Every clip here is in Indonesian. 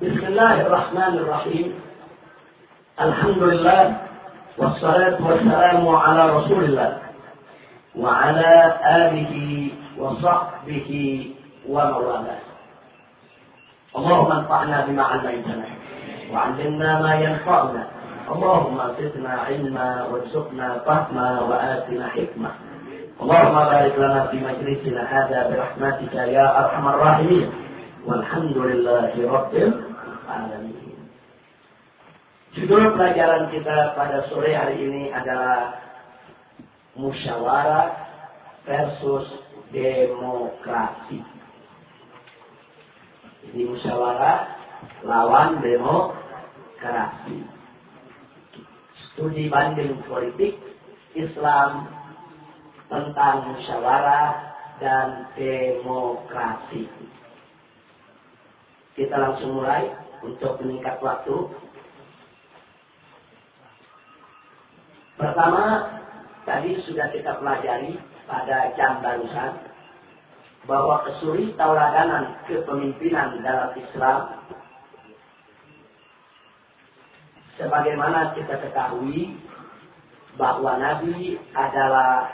بسم الله الرحمن الرحيم. الحمد لله والصلاة والسلام على رسول الله وعلى آله وصحبه ومن والاه اللهم انفعنا بما علمتنا وعلمنا ما ينفعنا. اللهم زدنا علما وارزقنا فهما وآتنا حكمة. اللهم بارك لنا في مجلسنا هذا برحمتك يا أرحم الراحمين. Walhamdulillahirabbil. Judul pelajaran kita pada sore hari ini adalah musyawarah versus demokrasi. Jadi musyawarah lawan demokrasi. Studi banding politik Islam tentang musyawarah dan demokrasi. Kita langsung mulai untuk meningkat waktu. Pertama, tadi sudah kita pelajari pada jam barusan bahwa kesuri tauladanan kepemimpinan dalam Islam sebagaimana kita ketahui bahwa Nabi adalah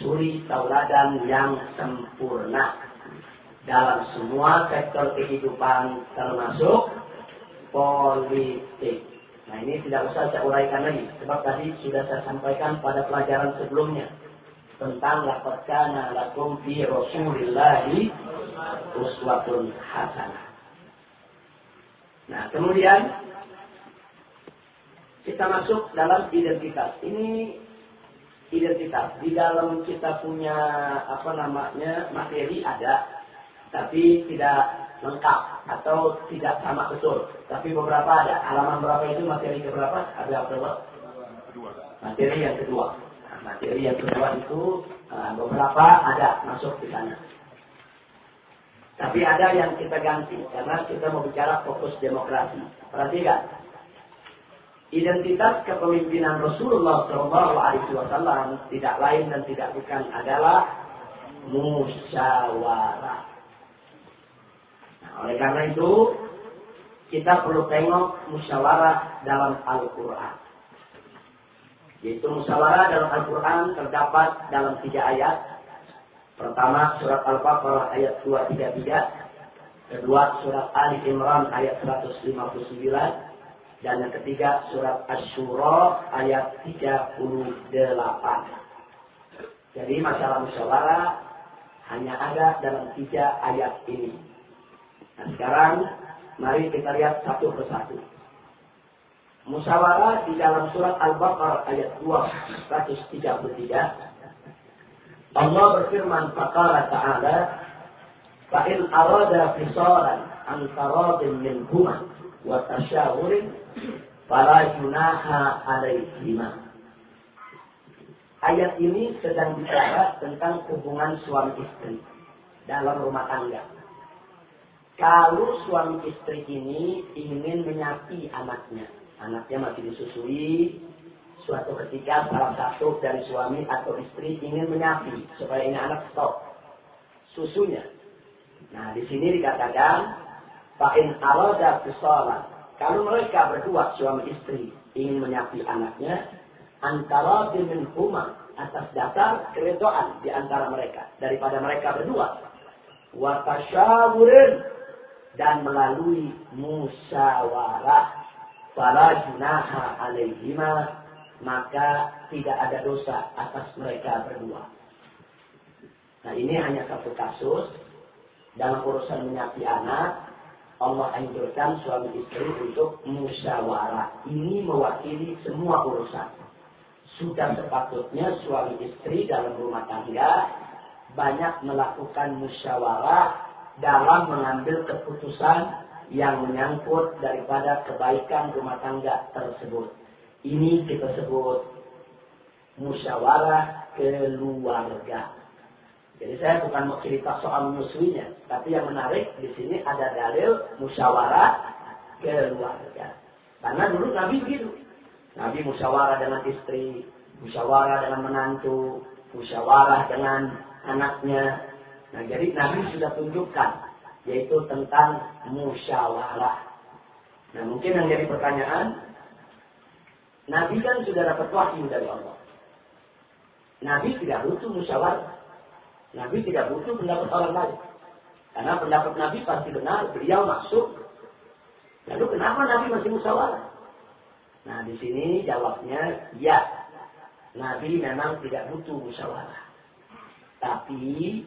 suri tauladan yang sempurna dalam semua sektor kehidupan termasuk politik. Nah ini tidak usah saya uraikan lagi, sebab tadi sudah saya sampaikan pada pelajaran sebelumnya tentang laqad kana lakum fi Rasulillahi uswatun hasanah. Nah, kemudian kita masuk dalam identitas. Ini identitas. Di dalam kita punya apa namanya materi ada, tapi tidak lengkap atau tidak sama betul. Tapi beberapa ada. Halaman berapa itu materi keberapa? Ada berapa? Materi yang kedua. Nah, materi yang kedua itu uh, beberapa ada masuk di sana. Tapi ada yang kita ganti karena kita mau bicara fokus demokrasi. Perhatikan. Identitas kepemimpinan Rasulullah Shallallahu Alaihi Wasallam tidak lain dan tidak bukan adalah musyawarah. Oleh karena itu, kita perlu tengok musyawarah dalam Al-Quran. Yaitu musyawarah dalam Al-Quran terdapat dalam tiga ayat. Pertama surat Al-Baqarah ayat 233. Kedua surat Ali Imran ayat 159. Dan yang ketiga surat Ash-Shura ayat 38. Jadi masalah musyawarah hanya ada dalam tiga ayat ini. Nah sekarang mari kita lihat satu persatu. Musyawarah di dalam surat Al-Baqarah ayat 233. Allah berfirman faqala ta'ala fa'in arada fisaran antaradin min huma wa tasyawurin fala junaha alaihima. Ayat ini sedang bicara tentang hubungan suami istri dalam rumah tangga. Kalau suami istri ini ingin menyapi anaknya, anaknya masih disusui, suatu ketika salah satu dari suami atau istri ingin menyapi supaya ini anak stop susunya. Nah, di sini dikatakan fa'in arada fisalan. Kalau mereka berdua suami istri ingin menyapi anaknya, antara dengan huma atas dasar keredoan di antara mereka daripada mereka berdua. Watasyawurin dan melalui musyawarah para junaha alaihima maka tidak ada dosa atas mereka berdua. Nah ini hanya satu kasus dalam urusan menyapi anak Allah anjurkan suami istri untuk musyawarah. Ini mewakili semua urusan. Sudah sepatutnya suami istri dalam rumah tangga banyak melakukan musyawarah dalam mengambil keputusan yang menyangkut daripada kebaikan rumah tangga tersebut. Ini kita sebut musyawarah keluarga. Jadi saya bukan mau cerita soal menyusuinya, tapi yang menarik di sini ada dalil musyawarah keluarga. Karena dulu Nabi begitu. Nabi musyawarah dengan istri, musyawarah dengan menantu, musyawarah dengan anaknya, Nah, jadi Nabi sudah tunjukkan yaitu tentang musyawarah. Nah mungkin yang jadi pertanyaan, Nabi kan sudah dapat wahyu dari Allah. Nabi tidak butuh musyawarah. Nabi tidak butuh pendapat orang lain. Karena pendapat Nabi pasti benar, beliau masuk. Lalu kenapa Nabi masih musyawarah? Nah di sini jawabnya ya. Nabi memang tidak butuh musyawarah. Tapi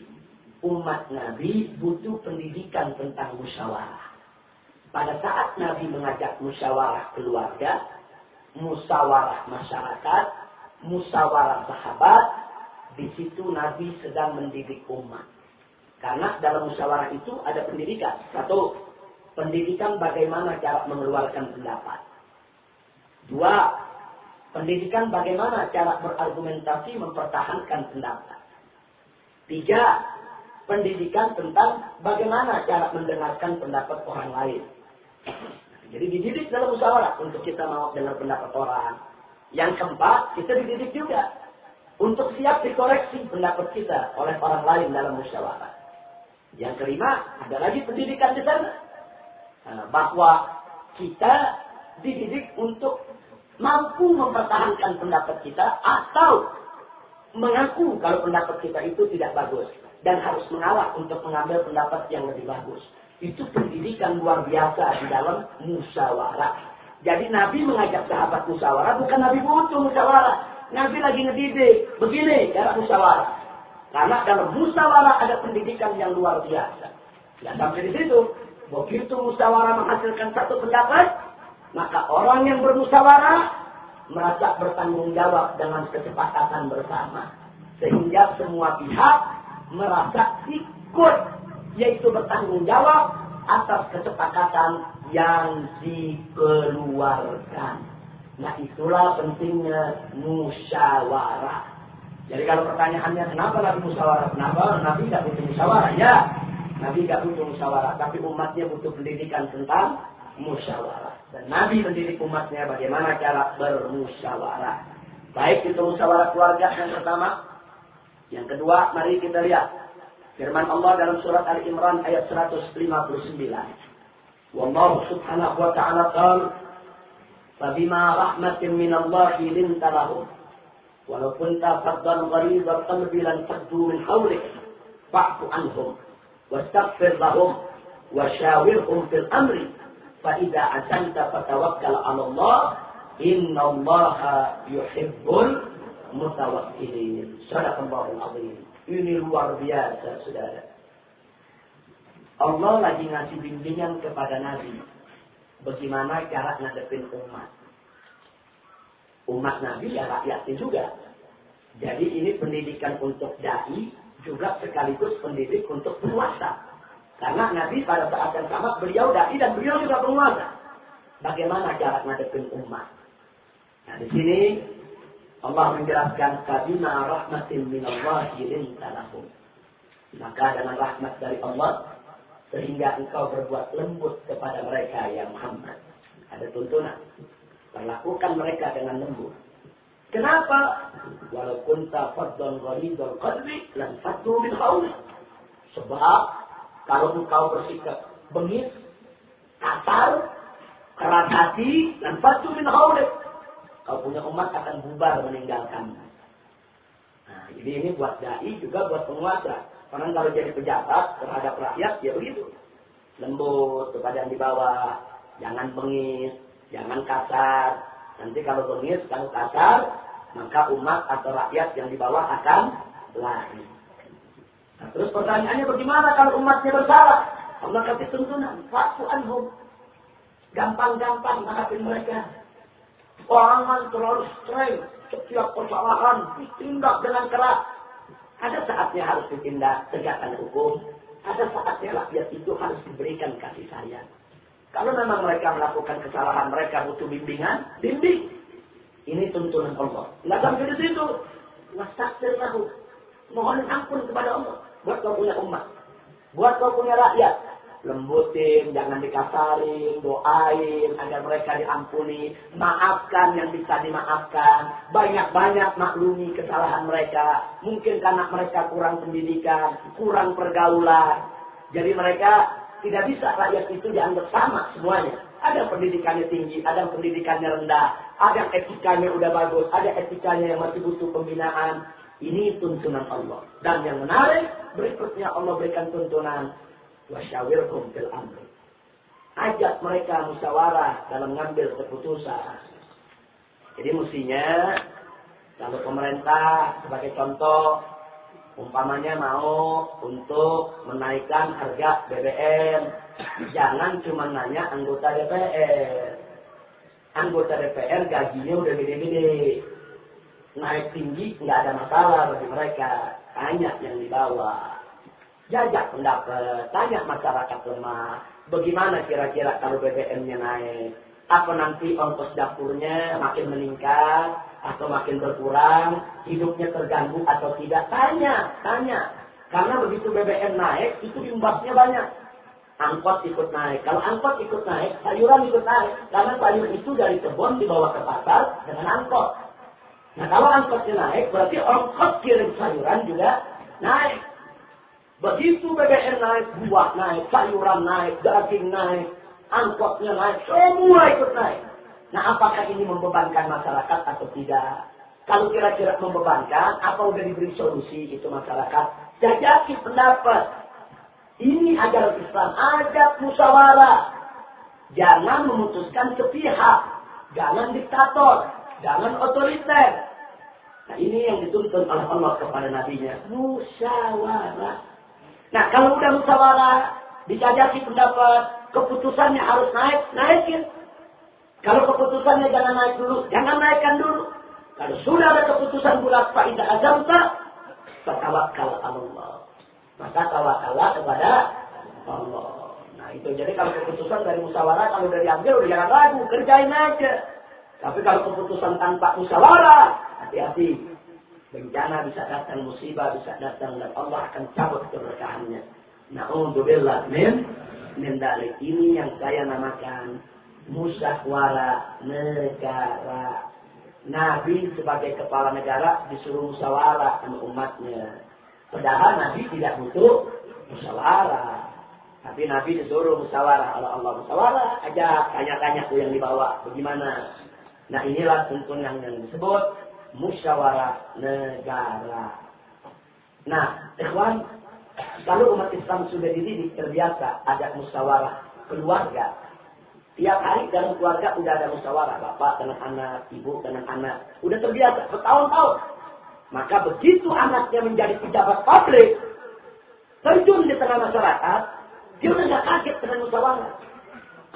umat Nabi butuh pendidikan tentang musyawarah. Pada saat Nabi mengajak musyawarah keluarga, musyawarah masyarakat, musyawarah sahabat, di situ Nabi sedang mendidik umat. Karena dalam musyawarah itu ada pendidikan. Satu, pendidikan bagaimana cara mengeluarkan pendapat. Dua, pendidikan bagaimana cara berargumentasi mempertahankan pendapat. Tiga, pendidikan tentang bagaimana cara mendengarkan pendapat orang lain. Jadi dididik dalam musyawarah untuk kita mau dengar pendapat orang. Yang keempat, kita dididik juga untuk siap dikoreksi pendapat kita oleh orang lain dalam musyawarah. Yang kelima, ada lagi pendidikan di sana. Nah, bahwa kita dididik untuk mampu mempertahankan pendapat kita atau mengaku kalau pendapat kita itu tidak bagus dan harus mengalah untuk mengambil pendapat yang lebih bagus. Itu pendidikan luar biasa di dalam musyawarah. Jadi Nabi mengajak sahabat musyawarah bukan Nabi butuh musyawarah. Nabi lagi ngedidik. Begini cara musyawarah. Karena dalam musyawarah ada pendidikan yang luar biasa. Dan sampai di situ, begitu musyawarah menghasilkan satu pendapat, maka orang yang bermusyawarah merasa bertanggung jawab dengan kesepakatan bersama. Sehingga semua pihak merasa ikut, yaitu bertanggung jawab atas kesepakatan yang dikeluarkan. Nah itulah pentingnya musyawarah. Jadi kalau pertanyaannya kenapa Nabi musyawarah? Kenapa Nabi tidak butuh musyawarah? Ya, Nabi tidak butuh musyawarah, tapi umatnya butuh pendidikan tentang musyawarah. Dan Nabi mendidik umatnya bagaimana cara bermusyawarah. Baik itu musyawarah keluarga yang pertama. Yang kedua, mari kita lihat firman Allah dalam surat Al Imran ayat 159. Wallahu subhanahu wa ta'ala qala فبما رحمة من الله لنت لهم ولو كنت فظا غليظ القلب لانفضوا من حولك فاعف عنهم واستغفر لهم وشاورهم في الامر فاذا عزمت فتوكل على الله ان الله يحب mutawakilin. Sadaqallahu azim. Ini luar biasa, saudara. Allah lagi ngasih bimbingan kepada Nabi. Bagaimana cara ngadepin umat. Umat Nabi ya rakyatnya juga. Jadi ini pendidikan untuk da'i juga sekaligus pendidik untuk penguasa. Karena Nabi pada saat yang sama beliau da'i dan beliau juga penguasa. Bagaimana cara ngadepin umat. Nah di sini Allah menjelaskan kabina rahmatin minallahi lintalahum. Maka dengan rahmat dari Allah sehingga engkau berbuat lembut kepada mereka yang Muhammad. Ada tuntunan. Perlakukan mereka dengan lembut. Kenapa? Walaupun tafaddan ghalidul qalbi lan fatu min hauli. Sebab kalau engkau bersikap bengis, kasar, keras hati, dan fatu min. Kau punya umat akan bubar meninggalkan. Nah, jadi ini buat dai juga buat penguasa. Karena kalau jadi pejabat terhadap rakyat ya begitu. Lembut kepada yang di bawah, jangan bengis, Jangan kasar. Nanti kalau bengis, kalau kasar, maka umat atau rakyat yang di bawah akan lari. Nah, terus pertanyaannya bagaimana kalau umatnya bersalah? Allah kasih tuntunan. Faktu anhum. Gampang-gampang menghadapi mereka. Jangan terlalu streng. Setiap kesalahan ditindak dengan keras. Ada saatnya harus ditindak tegakkan hukum. Ada saatnya rakyat itu harus diberikan kasih sayang. Kalau memang mereka melakukan kesalahan, mereka butuh bimbingan, bimbing. Ini tuntunan Allah. Nggak sampai di situ. Mohon ampun kepada Allah. Buat kau punya umat. Buat kau punya rakyat. Lembutin, jangan dikasarin, doain agar mereka diampuni. Maafkan yang bisa dimaafkan. Banyak-banyak maklumi kesalahan mereka. Mungkin karena mereka kurang pendidikan, kurang pergaulan. Jadi mereka tidak bisa rakyat itu dianggap sama semuanya. Ada pendidikannya tinggi, ada pendidikannya rendah, ada etikanya udah bagus, ada etikanya yang masih butuh pembinaan. Ini tuntunan Allah. Dan yang menarik, berikutnya Allah berikan tuntunan. Wasyawirkum fil amri. Ajak mereka musyawarah dalam mengambil keputusan. Jadi mestinya, kalau pemerintah sebagai contoh, umpamanya mau untuk menaikkan harga BBM, jangan cuma nanya anggota DPR. Anggota DPR gajinya udah gede-gede naik tinggi nggak ada masalah bagi mereka. Tanya yang di bawah. Jajak pendapat, tanya masyarakat lemah. Bagaimana kira-kira kalau BBM-nya naik? Apa nanti ongkos dapurnya makin meningkat atau makin berkurang? Hidupnya terganggu atau tidak? Tanya, tanya. Karena begitu BBM naik, itu imbasnya banyak. Angkot ikut naik. Kalau angkot ikut naik, sayuran ikut naik. Karena sayur itu dari kebun dibawa ke pasar dengan angkot. Nah kalau angkotnya naik, berarti ongkos kirim sayuran juga naik. Begitu BBM naik, buah naik, sayuran naik, daging naik, angkotnya naik, semua ikut naik. Nah apakah ini membebankan masyarakat atau tidak? Kalau kira-kira membebankan, apa udah diberi solusi itu masyarakat? Jajaki pendapat. Ini ajaran Islam, ajak musyawarah. Jangan memutuskan sepihak. Jangan diktator. Jangan otoriter. Nah ini yang dituntut oleh Allah kepada nabinya. Musyawarah. Nah kalau udah musyawarah, dijajaki pendapat, keputusannya harus naik, naikin. Kalau keputusannya jangan naik dulu, jangan naikkan dulu. Kalau sudah ada keputusan bulat faidah azamta, bertawakal Allah. Maka tawakallah kepada Allah. Nah itu jadi kalau keputusan dari musyawarah, kalau udah diambil udah jangan ragu, kerjain aja. Tapi kalau keputusan tanpa musyawarah, Hati-hati. Bencana bisa datang, musibah bisa datang dan Allah akan cabut keberkahannya. Na'udzubillah min min dalik. Ini yang saya namakan musyawarah negara. Nabi sebagai kepala negara disuruh musyawarah sama umatnya. Padahal Nabi tidak butuh musyawarah. Tapi Nabi disuruh musyawarah. Kalau Allah musyawarah, aja tanya-tanya yang dibawa. Bagaimana? Nah inilah tuntunan yang disebut musyawarah negara. Nah, ikhwan, kalau umat Islam sudah dididik terbiasa ada musyawarah keluarga. Tiap hari dalam keluarga udah ada musyawarah, bapak dengan anak, ibu dengan anak. Udah terbiasa bertahun-tahun. Maka begitu anaknya menjadi pejabat publik, terjun di tengah masyarakat, dia udah kaget dengan musyawarah.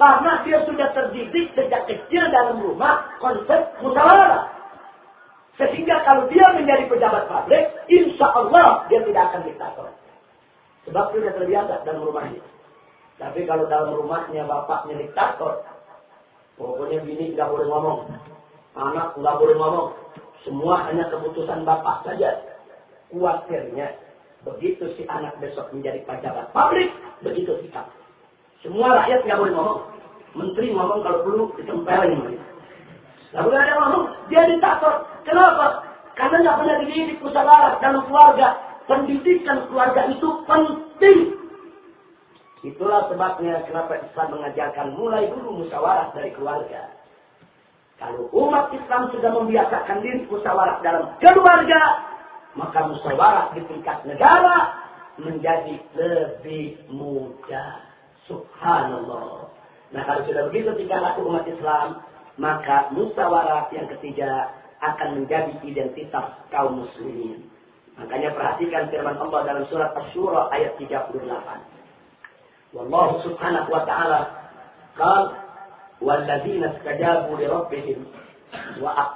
Karena dia sudah terdidik sejak kecil dalam rumah konsep musyawarah. Sehingga kalau dia menjadi pejabat publik, insya Allah dia tidak akan diktator. Sebab dia terbiasa dalam rumahnya. Tapi kalau dalam rumahnya bapaknya diktator, pokoknya bini tidak boleh ngomong. Anak nggak boleh ngomong. Semua hanya keputusan bapak saja. Kuatirnya, begitu si anak besok menjadi pejabat publik, begitu sikap. Semua rakyat nggak boleh ngomong. Menteri ngomong kalau perlu ditempelin. Lalu ada ngomong, dia diktator. Kenapa? Karena nggak pernah dididik musyawarah dalam keluarga. Pendidikan keluarga itu penting. Itulah sebabnya kenapa Islam mengajarkan mulai dulu musyawarah dari keluarga. Kalau umat Islam sudah membiasakan diri musyawarah dalam keluarga, maka musyawarah di tingkat negara menjadi lebih mudah. Subhanallah. Nah kalau sudah begitu tingkah laku umat Islam, maka musyawarah yang ketiga akan menjadi identitas kaum muslimin. Makanya perhatikan firman Allah dalam surat Asy-Syura ayat 38. Wallahu subhanahu wa ta'ala qal istajabu li rabbihim wa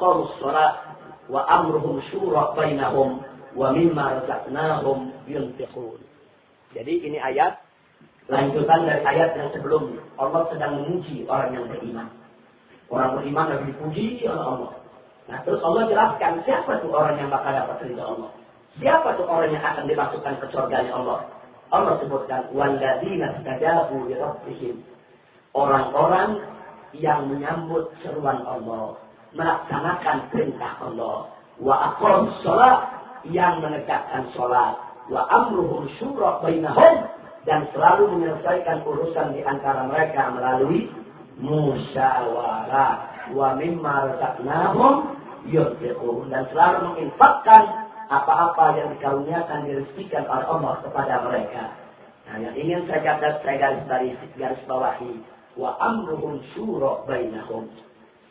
amruhum syura bainahum wa mimma razaqnahum yunfiqun. Jadi ini ayat lanjutan dari ayat yang sebelumnya. Allah sedang menguji orang yang beriman. Orang beriman lagi dipuji oleh Allah. Nah terus Allah jelaskan siapa tuh orang yang bakal dapat ridho Allah. Siapa tuh orang yang akan dimasukkan ke surga Allah. Allah sebutkan walladzina stajabu rabbihim. Orang-orang yang menyambut seruan Allah, melaksanakan perintah Allah, wa aqam sholat yang menegakkan sholat, wa amruhum syura bainahum dan selalu menyelesaikan urusan di antara mereka melalui musyawarah wa mimma razaqnahum yunfiqun dan selalu menginfakkan apa-apa yang dikaruniakan direzekikan oleh Allah kepada mereka. Nah, yang ingin saya catat saya garis dari garis bawahi wa amruhum syura bainahum.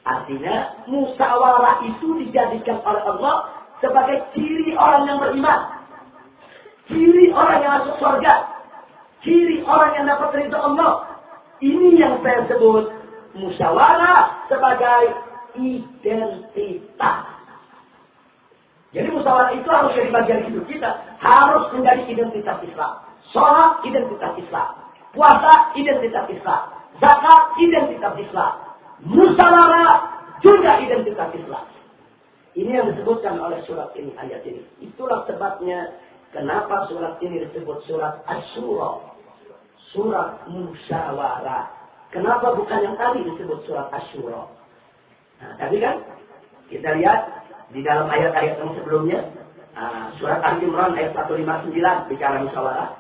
Artinya musyawarah itu dijadikan oleh Allah sebagai ciri orang yang beriman. Ciri orang yang masuk surga. Ciri orang yang dapat ridho Allah. Ini yang saya sebut musyawarah sebagai identitas. Jadi musyawarah itu harus jadi bagian hidup kita. Harus menjadi identitas Islam. Sholat identitas Islam. Puasa identitas Islam. Zakat identitas Islam. Musyawarah juga identitas Islam. Ini yang disebutkan oleh surat ini, ayat ini. Itulah sebabnya kenapa surat ini disebut surat Asyura. Surat musyawarah. Kenapa bukan yang tadi disebut surat Asyura? Nah, tadi kan kita lihat di dalam ayat-ayat yang sebelumnya. Uh, surat Al Imran ayat 159 bicara musyawarah.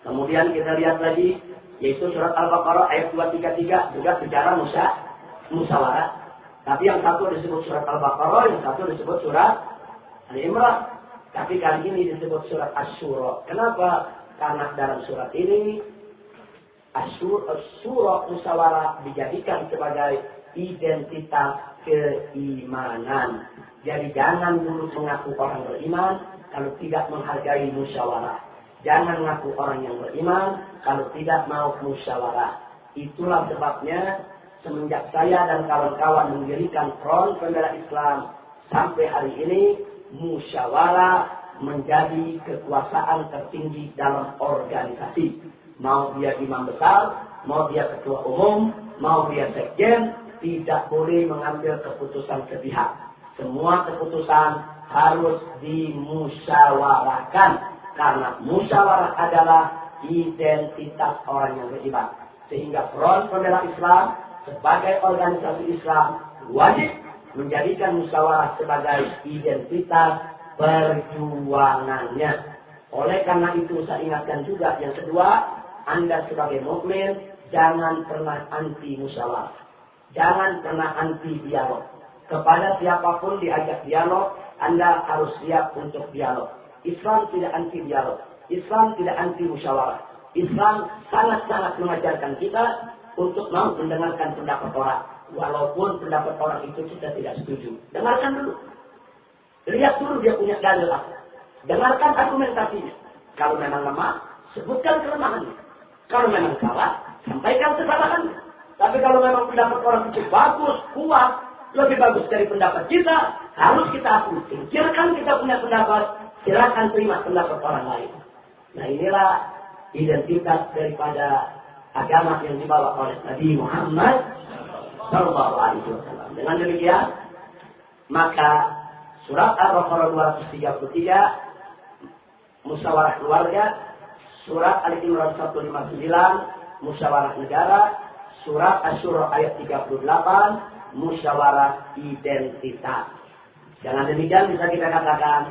Kemudian kita lihat lagi yaitu surat Al-Baqarah ayat 233 juga bicara musya, musyawarah. Tapi yang satu disebut surat Al-Baqarah, yang satu disebut surat Al Imran. Tapi kali ini disebut surat Asyura. Kenapa? Karena dalam surat ini Asyura musyawarah dijadikan sebagai identitas keimanan. Jadi jangan dulu mengaku orang beriman kalau tidak menghargai musyawarah. Jangan mengaku orang yang beriman kalau tidak mau musyawarah. Itulah sebabnya semenjak saya dan kawan-kawan mendirikan front pembela Islam sampai hari ini musyawarah menjadi kekuasaan tertinggi dalam organisasi. Mau dia imam besar, mau dia ketua umum, mau dia sekjen, tidak boleh mengambil keputusan sepihak semua keputusan harus dimusyawarahkan karena musyawarah adalah identitas orang yang beriman. Sehingga Front Pembela Islam sebagai organisasi Islam wajib menjadikan musyawarah sebagai identitas perjuangannya. Oleh karena itu saya ingatkan juga yang kedua, Anda sebagai mukmin jangan pernah anti musyawarah. Jangan pernah anti dialog kepada siapa pun diajak dialog, Anda harus siap untuk dialog. Islam tidak anti dialog. Islam tidak anti musyawarah. Islam sangat-sangat mengajarkan kita untuk mau mendengarkan pendapat orang. Walaupun pendapat orang itu kita tidak setuju. Dengarkan dulu. Lihat dulu dia punya dalil apa. Dengarkan argumentasinya. Kalau memang lemah, sebutkan kelemahannya. Kalau memang salah, sampaikan kesalahannya. Tapi kalau memang pendapat orang itu bagus, kuat, lebih bagus dari pendapat kita, harus kita akui. Singkirkan kita punya pendapat, silakan terima pendapat orang lain. Nah inilah identitas daripada agama yang dibawa oleh Nabi Muhammad Sallallahu Alaihi Wasallam. Dengan demikian, maka surat Al-Baqarah 233 musyawarah keluarga, surat Ali Imran 159 musyawarah negara, surat Asyura ayat 38 musyawarah identitas. Dengan demikian bisa kita katakan,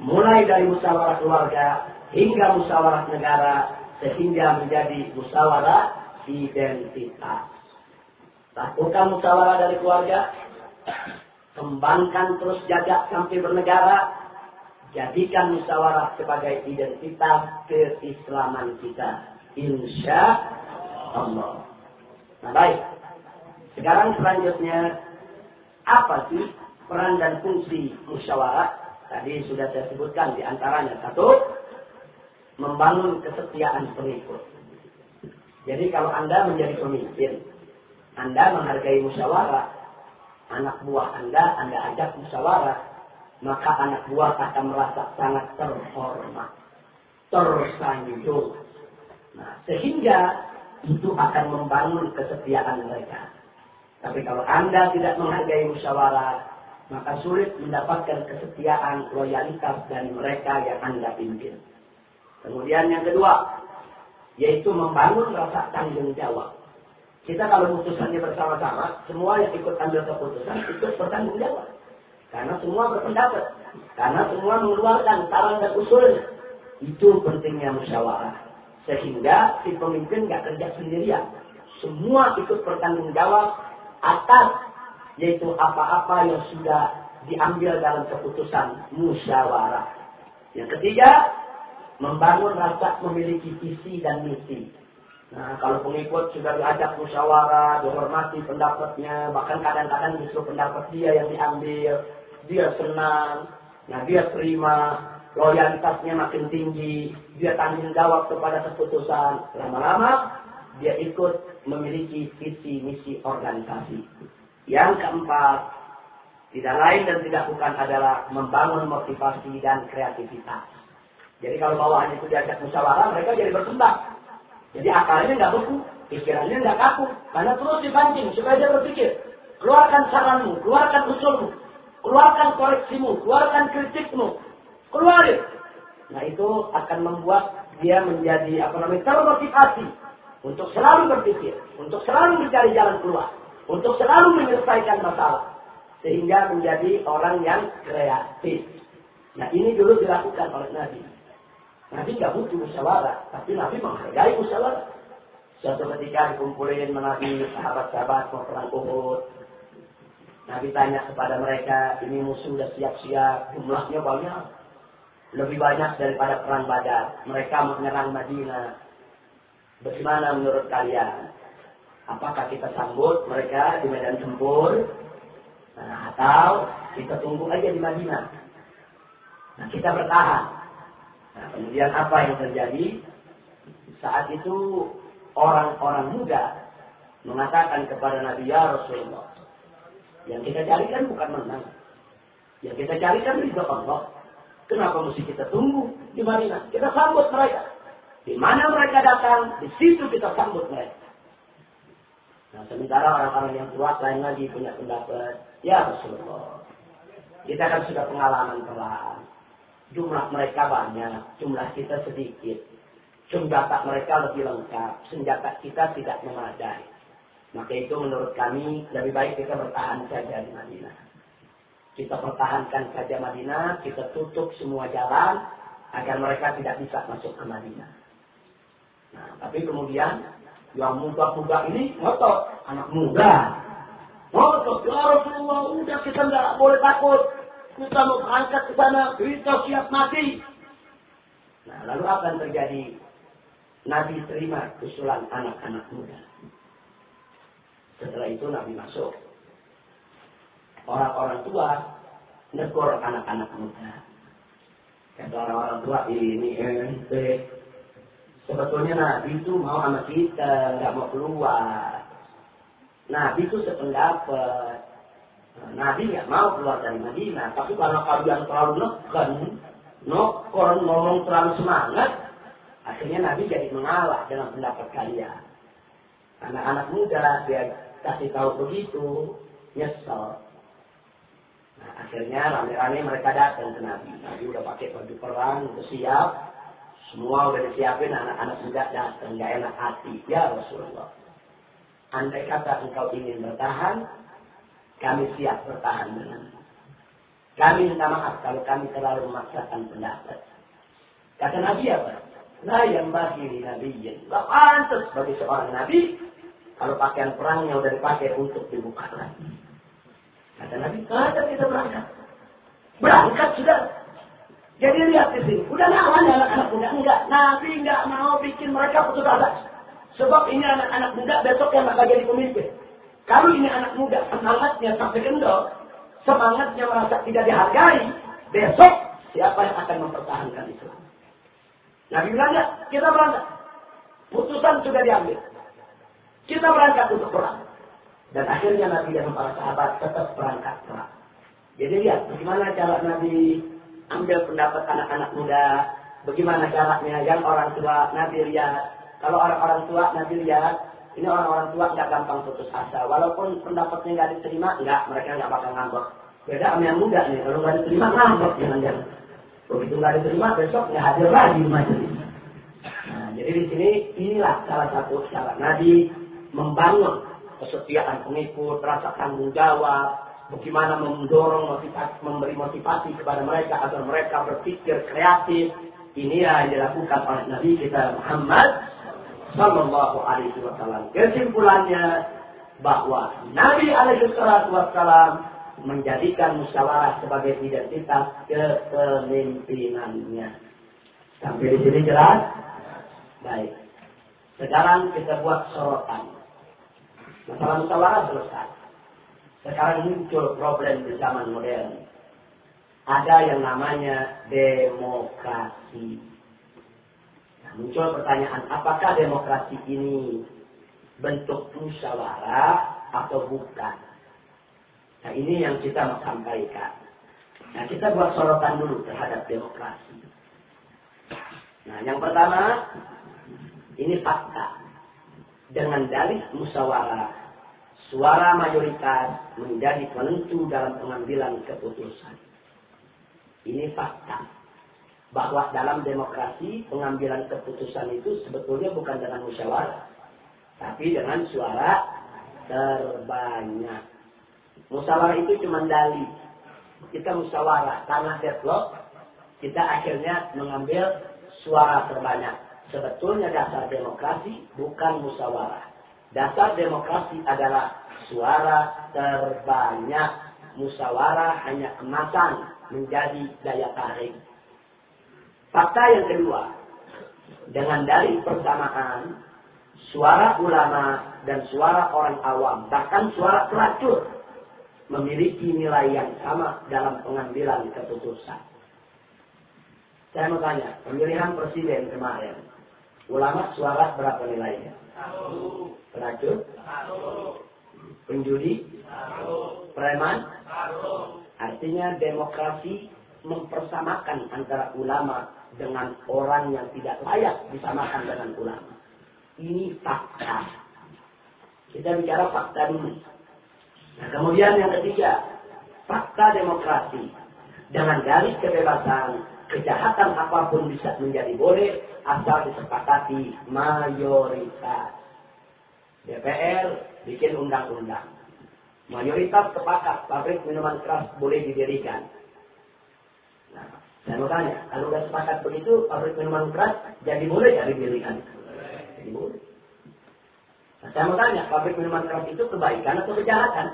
mulai dari musyawarah keluarga hingga musyawarah negara, sehingga menjadi musyawarah identitas. Lakukan musyawarah dari keluarga, kembangkan terus jaga sampai bernegara, jadikan musyawarah sebagai identitas keislaman kita. Insya Allah. Nah baik. Sekarang selanjutnya, apa sih peran dan fungsi musyawarah? Tadi sudah saya sebutkan di antaranya. Satu, membangun kesetiaan pengikut. Jadi kalau Anda menjadi pemimpin, Anda menghargai musyawarah, anak buah Anda, Anda ajak musyawarah, maka anak buah akan merasa sangat terhormat, tersanjung. Nah, sehingga itu akan membangun kesetiaan mereka. Tapi kalau Anda tidak menghargai musyawarah, maka sulit mendapatkan kesetiaan loyalitas dari mereka yang Anda pimpin. Kemudian yang kedua, yaitu membangun rasa tanggung jawab. Kita kalau putusannya bersama-sama, semua yang ikut ambil keputusan ikut bertanggung jawab. Karena semua berpendapat. Karena semua mengeluarkan saran dan usulnya. Itu pentingnya musyawarah. Sehingga si pemimpin nggak kerja sendirian. Semua ikut bertanggung jawab atas yaitu apa-apa yang sudah diambil dalam keputusan musyawarah. Yang ketiga, membangun rasa memiliki visi dan misi. Nah, kalau pengikut sudah diajak musyawarah, dihormati pendapatnya, bahkan kadang-kadang justru pendapat dia yang diambil, dia senang, nah dia terima, loyalitasnya makin tinggi, dia tanggung jawab kepada keputusan. Lama-lama dia ikut memiliki visi misi organisasi. Yang keempat, tidak lain dan tidak bukan adalah membangun motivasi dan kreativitas. Jadi kalau bawahan itu diajak musyawarah, mereka jadi berkembang. Jadi akalnya nggak beku, pikirannya nggak kaku, karena terus dipancing supaya dia berpikir. Keluarkan saranmu, keluarkan usulmu, keluarkan koreksimu, keluarkan kritikmu, Keluarin. Nah itu akan membuat dia menjadi apa namanya termotivasi untuk selalu berpikir, untuk selalu mencari jalan keluar, untuk selalu menyelesaikan masalah, sehingga menjadi orang yang kreatif. Nah ini dulu dilakukan oleh Nabi. Nabi nggak butuh musyawarah, tapi Nabi menghargai musyawarah. Suatu ketika dikumpulin Nabi sahabat-sahabat mau perang Uhud. Nabi tanya kepada mereka, ini musuh sudah siap-siap, jumlahnya banyak lebih banyak daripada perang Badar. Mereka menyerang Madinah. Bagaimana menurut kalian? Apakah kita sambut mereka di medan tempur? Nah, atau kita tunggu aja di Madinah? Nah, kita bertahan. Nah, kemudian apa yang terjadi? Saat itu orang-orang muda mengatakan kepada Nabi ya Rasulullah, yang kita carikan bukan menang. Yang kita carikan ridho Allah. Kenapa mesti kita tunggu di Madinah? Kita sambut mereka. Di mana mereka datang, di situ kita sambut mereka. Nah, sementara orang-orang yang kuat lain lagi punya pendapat, ya Rasulullah. Kita kan sudah pengalaman perang. Jumlah mereka banyak, jumlah kita sedikit. Senjata mereka lebih lengkap, senjata kita tidak memadai. Maka itu menurut kami lebih baik kita bertahan saja di Madinah. Kita pertahankan saja Madinah, kita tutup semua jalan agar mereka tidak bisa masuk ke Madinah. Nah, tapi kemudian yang muda-muda ini ngotot, anak muda. Ngotot, ya Rasulullah, udah kita nggak boleh takut. Kita mau berangkat ke sana, kita siap mati. Nah, lalu apa yang terjadi? Nabi terima usulan anak-anak muda. Setelah itu Nabi masuk orang-orang tua negur anak-anak muda. Kata orang-orang tua ini ente. Sebetulnya Nabi itu mau sama kita, nggak mau keluar. Nabi itu sependapat. Nabi nggak mau keluar dari Madinah. Tapi karena kalian terlalu neken, nokon ngomong terlalu semangat, akhirnya Nabi jadi mengalah dengan pendapat kalian. Anak-anak muda dia kasih tahu begitu, nyesel. Nah, akhirnya rame-rame mereka datang ke Nabi. Nabi udah pakai baju perang, udah siap. Semua udah disiapin, anak-anak muda datang. Gak enak hati. Ya Rasulullah. Andai kata engkau ingin bertahan, kami siap bertahan dengan kami minta maaf kalau kami terlalu memaksakan pendapat. Kata Nabi apa? Nah yang bagi Nabi Gak pantas bagi seorang Nabi kalau pakaian perangnya udah dipakai untuk dibuka lagi. Kata Nabi, kata kita berangkat. Berangkat sudah. Jadi lihat di sini, udah lawan anak-anak muda. Enggak, Nabi enggak mau bikin mereka putus asa. Sebab ini anak-anak muda besok yang bakal jadi pemimpin. Kalau ini anak muda semangatnya sampai kendor, semangatnya merasa tidak dihargai, besok siapa yang akan mempertahankan Islam? Nabi bilang enggak, kita berangkat. Putusan sudah diambil. Kita berangkat untuk perang. Dan akhirnya Nabi dan para sahabat tetap berangkat perang. Jadi lihat bagaimana cara Nabi ambil pendapat anak-anak muda, bagaimana caranya yang orang tua Nabi lihat. Kalau orang-orang tua Nabi lihat, ini orang-orang tua nggak gampang putus asa. Walaupun pendapatnya nggak diterima, nggak mereka nggak bakal ngambek. Beda sama yang muda nih, kalau nggak diterima ngambek jangan-jangan. Begitu nggak diterima besok nggak hadir lagi majelis. Nah, jadi di sini inilah salah satu cara Nabi membangun kesetiaan pengikut, rasa tanggung jawab, bagaimana mendorong motivasi, memberi motivasi kepada mereka agar mereka berpikir kreatif, Ini yang dilakukan oleh Nabi kita Muhammad Sallallahu Alaihi Wasallam. Kesimpulannya bahwa Nabi Alaihi Wasallam menjadikan musyawarah sebagai identitas kepemimpinannya. Sampai di sini jelas? Baik. Sekarang kita buat sorotan. Masalah musyawarah selesai. Sekarang muncul problem di zaman modern. Ada yang namanya demokrasi. Nah, muncul pertanyaan, apakah demokrasi ini bentuk musyawarah atau bukan? Nah ini yang kita mau sampaikan. Nah kita buat sorotan dulu terhadap demokrasi. Nah yang pertama, ini fakta. Dengan dalih musyawarah, suara mayoritas menjadi penentu dalam pengambilan keputusan. Ini fakta. Bahwa dalam demokrasi pengambilan keputusan itu sebetulnya bukan dengan musyawarah. Tapi dengan suara terbanyak. Musyawarah itu cuma dalih. Kita musyawarah karena deadlock, kita akhirnya mengambil suara terbanyak. Sebetulnya dasar demokrasi bukan musyawarah. Dasar demokrasi adalah suara terbanyak. Musyawarah hanya kemasan menjadi daya tarik. Fakta yang kedua, dengan dari persamaan, suara ulama dan suara orang awam, bahkan suara pelacur, memiliki nilai yang sama dalam pengambilan keputusan. Saya mau tanya, pemilihan presiden kemarin, ulama suara berapa nilainya? Pelacur? Penjudi? Preman? Artinya demokrasi mempersamakan antara ulama dengan orang yang tidak layak disamakan dengan ulama. Ini fakta. Kita bicara fakta dulu. Nah, kemudian yang ketiga, fakta demokrasi. Dengan garis kebebasan, kejahatan apa pun bisa menjadi boleh asal disepakati mayoritas. DPR bikin undang-undang. Mayoritas sepakat pabrik minuman keras boleh didirikan. Nah, saya mau tanya, kalau sudah sepakat begitu, pabrik minuman keras jadi boleh ya didirikan? Jadi boleh. Nah, saya mau tanya, pabrik minuman keras itu kebaikan atau kejahatan?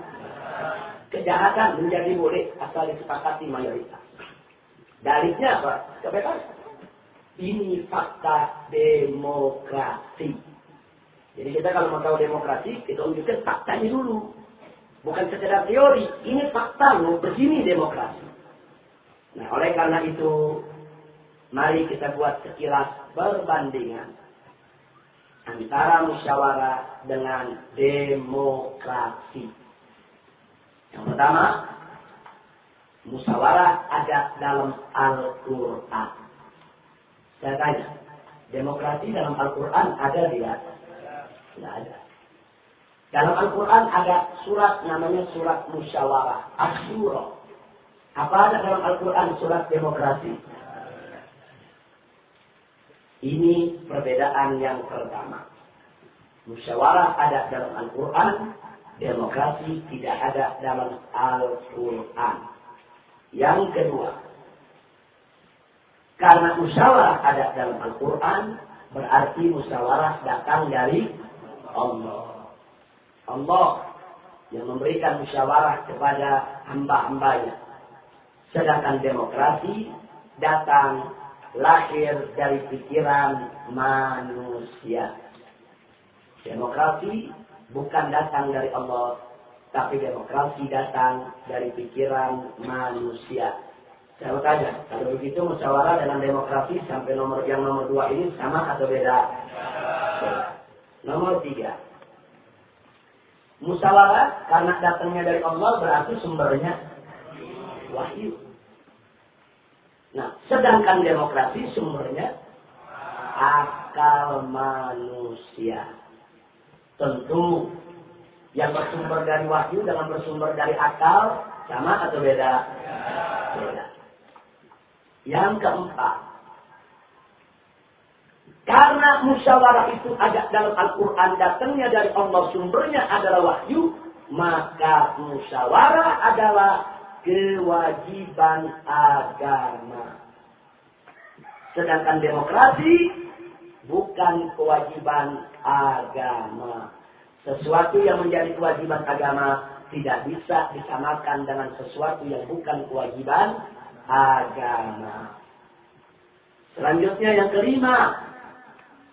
Kejahatan menjadi boleh asal disepakati mayoritas. Dalihnya apa? Kebebasan. Ini fakta demokrasi. Jadi kita kalau mau tahu demokrasi, kita unjukkan faktanya dulu. Bukan sekedar teori, ini fakta loh, begini demokrasi. Nah, oleh karena itu, mari kita buat sekilas perbandingan antara musyawarah dengan demokrasi. Yang pertama, musyawarah ada dalam Al-Quran. Saya tanya, demokrasi dalam Al-Quran ada tidak? Tidak ada. Dalam Al-Quran ada surat namanya surat musyawarah. Asyura. Apa ada dalam Al-Quran surat demokrasi? Ini perbedaan yang pertama. Musyawarah ada dalam Al-Quran, demokrasi tidak ada dalam Al-Quran. Yang kedua, karena musyawarah ada dalam Al-Quran, berarti musyawarah datang dari Allah. Allah yang memberikan musyawarah kepada hamba-hambanya. Sedangkan demokrasi datang lahir dari pikiran manusia. Demokrasi bukan datang dari Allah, tapi demokrasi datang dari pikiran manusia. Saya mau kalau begitu musyawarah dengan demokrasi sampai nomor yang nomor dua ini sama atau beda? Nomor tiga, Musyawarah karena datangnya dari Allah berarti sumbernya wahyu. Nah, sedangkan demokrasi sumbernya akal manusia. Tentu yang bersumber dari wahyu dengan bersumber dari akal sama atau beda? Beda. Yang keempat, karena musyawarah itu ada dalam Al-Quran datangnya dari Allah sumbernya adalah wahyu. Maka musyawarah adalah kewajiban agama. Sedangkan demokrasi bukan kewajiban agama. Sesuatu yang menjadi kewajiban agama tidak bisa disamakan dengan sesuatu yang bukan kewajiban agama. Selanjutnya yang kelima,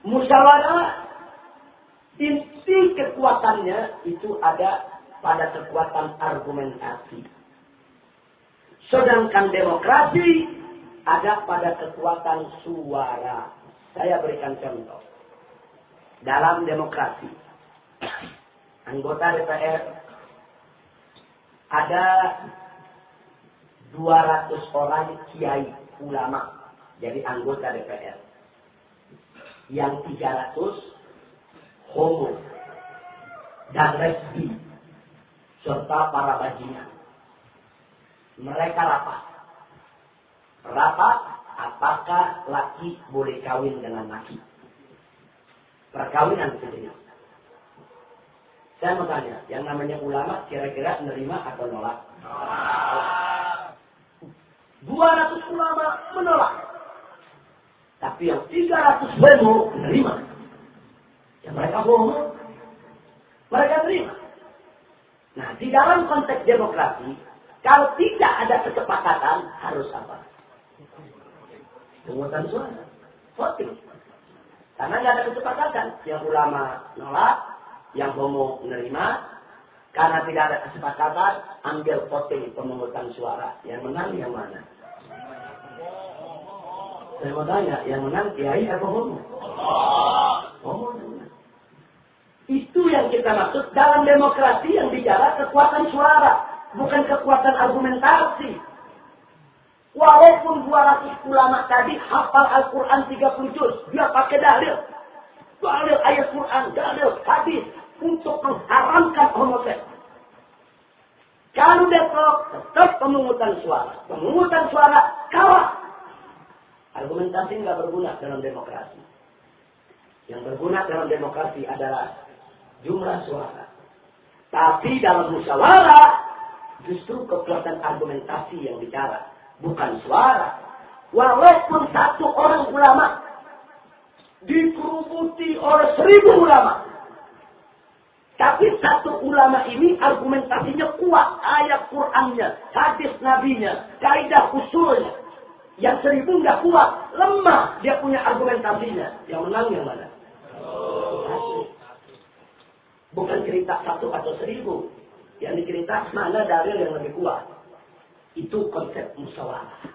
musyawarah inti kekuatannya itu ada pada kekuatan argumentasi. Sedangkan demokrasi ada pada kekuatan suara. Saya berikan contoh. Dalam demokrasi, anggota DPR ada 200 orang kiai ulama jadi anggota DPR. Yang 300 homo dan lesbi serta para bajingan. Mereka rapat rapat apakah laki boleh kawin dengan laki. Perkawinan itu Saya mau tanya, yang namanya ulama kira-kira menerima atau nolak? Dua ratus ulama menolak. Tapi yang tiga ratus bemo menerima. Ya mereka bohong. Mereka terima. Nah, di dalam konteks demokrasi, kalau tidak ada kesepakatan, harus apa? Pemungutan suara. Voting. Karena nggak ada kesepakatan. Yang ulama nolak, yang homo menerima. Karena tidak ada kesepakatan, ambil voting pemungutan suara. Yang menang yang mana? Saya mau tanya, yang menang kiai atau homo? Homo Itu yang kita maksud dalam demokrasi yang bicara kekuatan suara. Bukan kekuatan argumentasi. Walaupun 200 ulama tadi hafal Al-Quran 30 juz. Dia pakai dalil. Dalil ayat Quran, dalil hadis. Untuk mengharamkan homoseks. Kalau besok tetap pemungutan suara. Pemungutan suara kalah. Argumentasi nggak berguna dalam demokrasi. Yang berguna dalam demokrasi adalah jumlah suara. Tapi dalam musyawarah justru kekuatan argumentasi yang bicara bukan suara. Walaupun satu orang ulama dikerubuti oleh seribu ulama. Tapi satu ulama ini argumentasinya kuat. Ayat Qur'annya, hadis nabinya, kaidah usulnya. Yang seribu nggak kuat, lemah dia punya argumentasinya. Yang menang yang mana? Bukan cerita satu atau seribu. Yang dicerita mana dalil yang lebih kuat. Itu konsep musyawarah.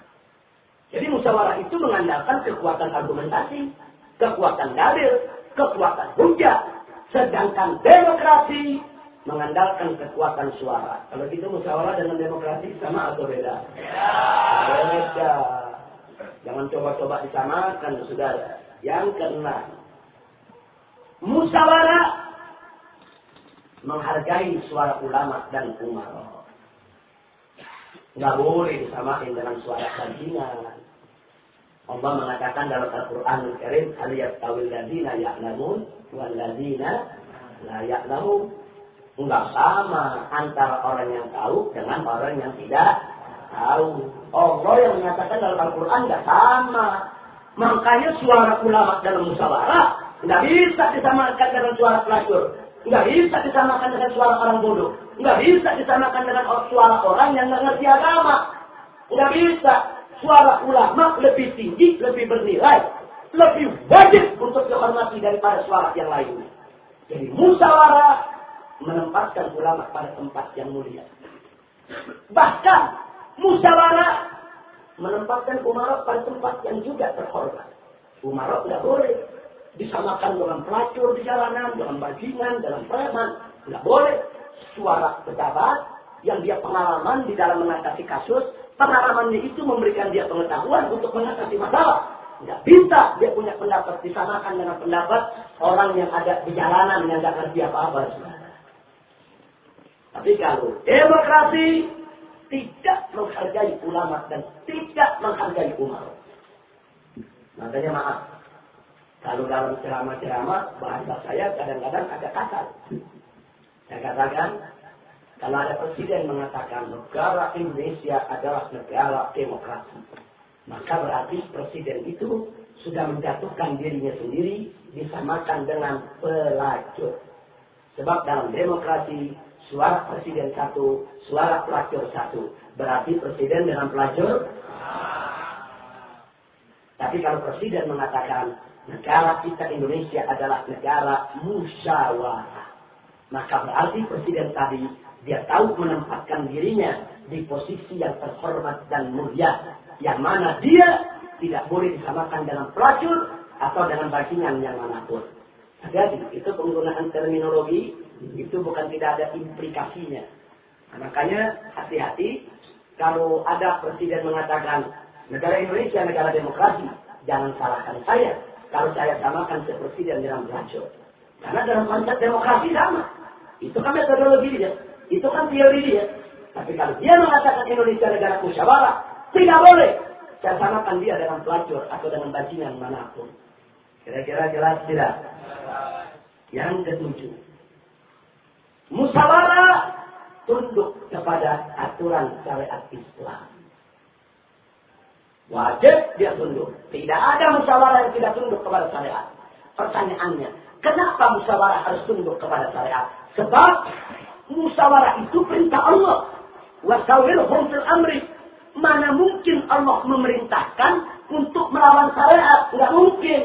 Jadi musyawarah itu mengandalkan kekuatan argumentasi, kekuatan dalil, kekuatan hujah. Sedangkan demokrasi mengandalkan kekuatan suara. Kalau gitu musyawarah dengan demokrasi sama atau beda? Beda. Jangan coba-coba disamakan, saudara. Yang keenam, musyawarah menghargai suara ulama dan umaro. Nggak boleh disamain dengan suara bajingan. Allah mengatakan dalam Al-Quran Al-Karim, Aliyat tawil ladina ya'lamun, wal ladina la ya'lamun. Enggak sama antara orang yang tahu dengan orang yang tidak tahu. Allah yang menyatakan dalam Al-Quran nggak sama. Makanya suara ulama dalam musyawarah nggak bisa disamakan dengan suara pelacur. Nggak bisa disamakan dengan suara orang bodoh. Nggak bisa disamakan dengan suara orang yang nggak ngerti agama. Nggak bisa. Suara ulama lebih tinggi, lebih bernilai. Lebih wajib untuk dihormati daripada suara yang lainnya. Jadi musyawarah menempatkan ulama pada tempat yang mulia. Bahkan musyawarah menempatkan umarok pada tempat yang juga terhormat. Umarok tidak boleh disamakan dengan pelacur di jalanan, dengan bajingan, dengan preman. Tidak boleh suara pejabat yang dia pengalaman di dalam mengatasi kasus, pengalamannya itu memberikan dia pengetahuan untuk mengatasi masalah. Tidak bisa dia punya pendapat disamakan dengan pendapat orang yang ada di jalanan yang tidak ngerti apa-apa. Tapi kalau demokrasi tidak menghargai ulama dan tidak menghargai umat. Makanya maaf, kalau dalam ceramah-ceramah bahasa saya kadang-kadang ada kasar. Saya katakan, kalau ada presiden mengatakan negara Indonesia adalah negara demokrasi, maka berarti presiden itu sudah menjatuhkan dirinya sendiri disamakan dengan pelacur. Sebab dalam demokrasi suara presiden satu, suara pelacur satu. Berarti presiden dengan pelacur. Tapi kalau presiden mengatakan negara kita Indonesia adalah negara musyawarah. Maka berarti presiden tadi dia tahu menempatkan dirinya di posisi yang terhormat dan mulia. Yang mana dia tidak boleh disamakan dengan pelacur atau dengan bajingan yang mana pun. Jadi itu penggunaan terminologi itu bukan tidak ada implikasinya. Nah, makanya hati-hati kalau ada presiden mengatakan negara Indonesia negara demokrasi, jangan salahkan saya kalau saya samakan ke presiden dengan pelacur. Karena dalam konsep demokrasi sama. Itu kan dia. Itu kan teori dia. Tapi kalau dia mengatakan Indonesia negara musyawarah, tidak boleh. Saya samakan dia dengan pelacur atau dengan bajingan mana pun. Kira-kira jelas tidak? Yang ketujuh. Musyawarah tunduk kepada aturan syariat Islam. Wajib dia tunduk. Tidak ada musyawarah yang tidak tunduk kepada syariat. Pertanyaannya, kenapa musyawarah harus tunduk kepada syariat? Sebab musyawarah itu perintah Allah. Wasawirhum fil amri. Mana mungkin Allah memerintahkan untuk melawan syariat? Tidak mungkin.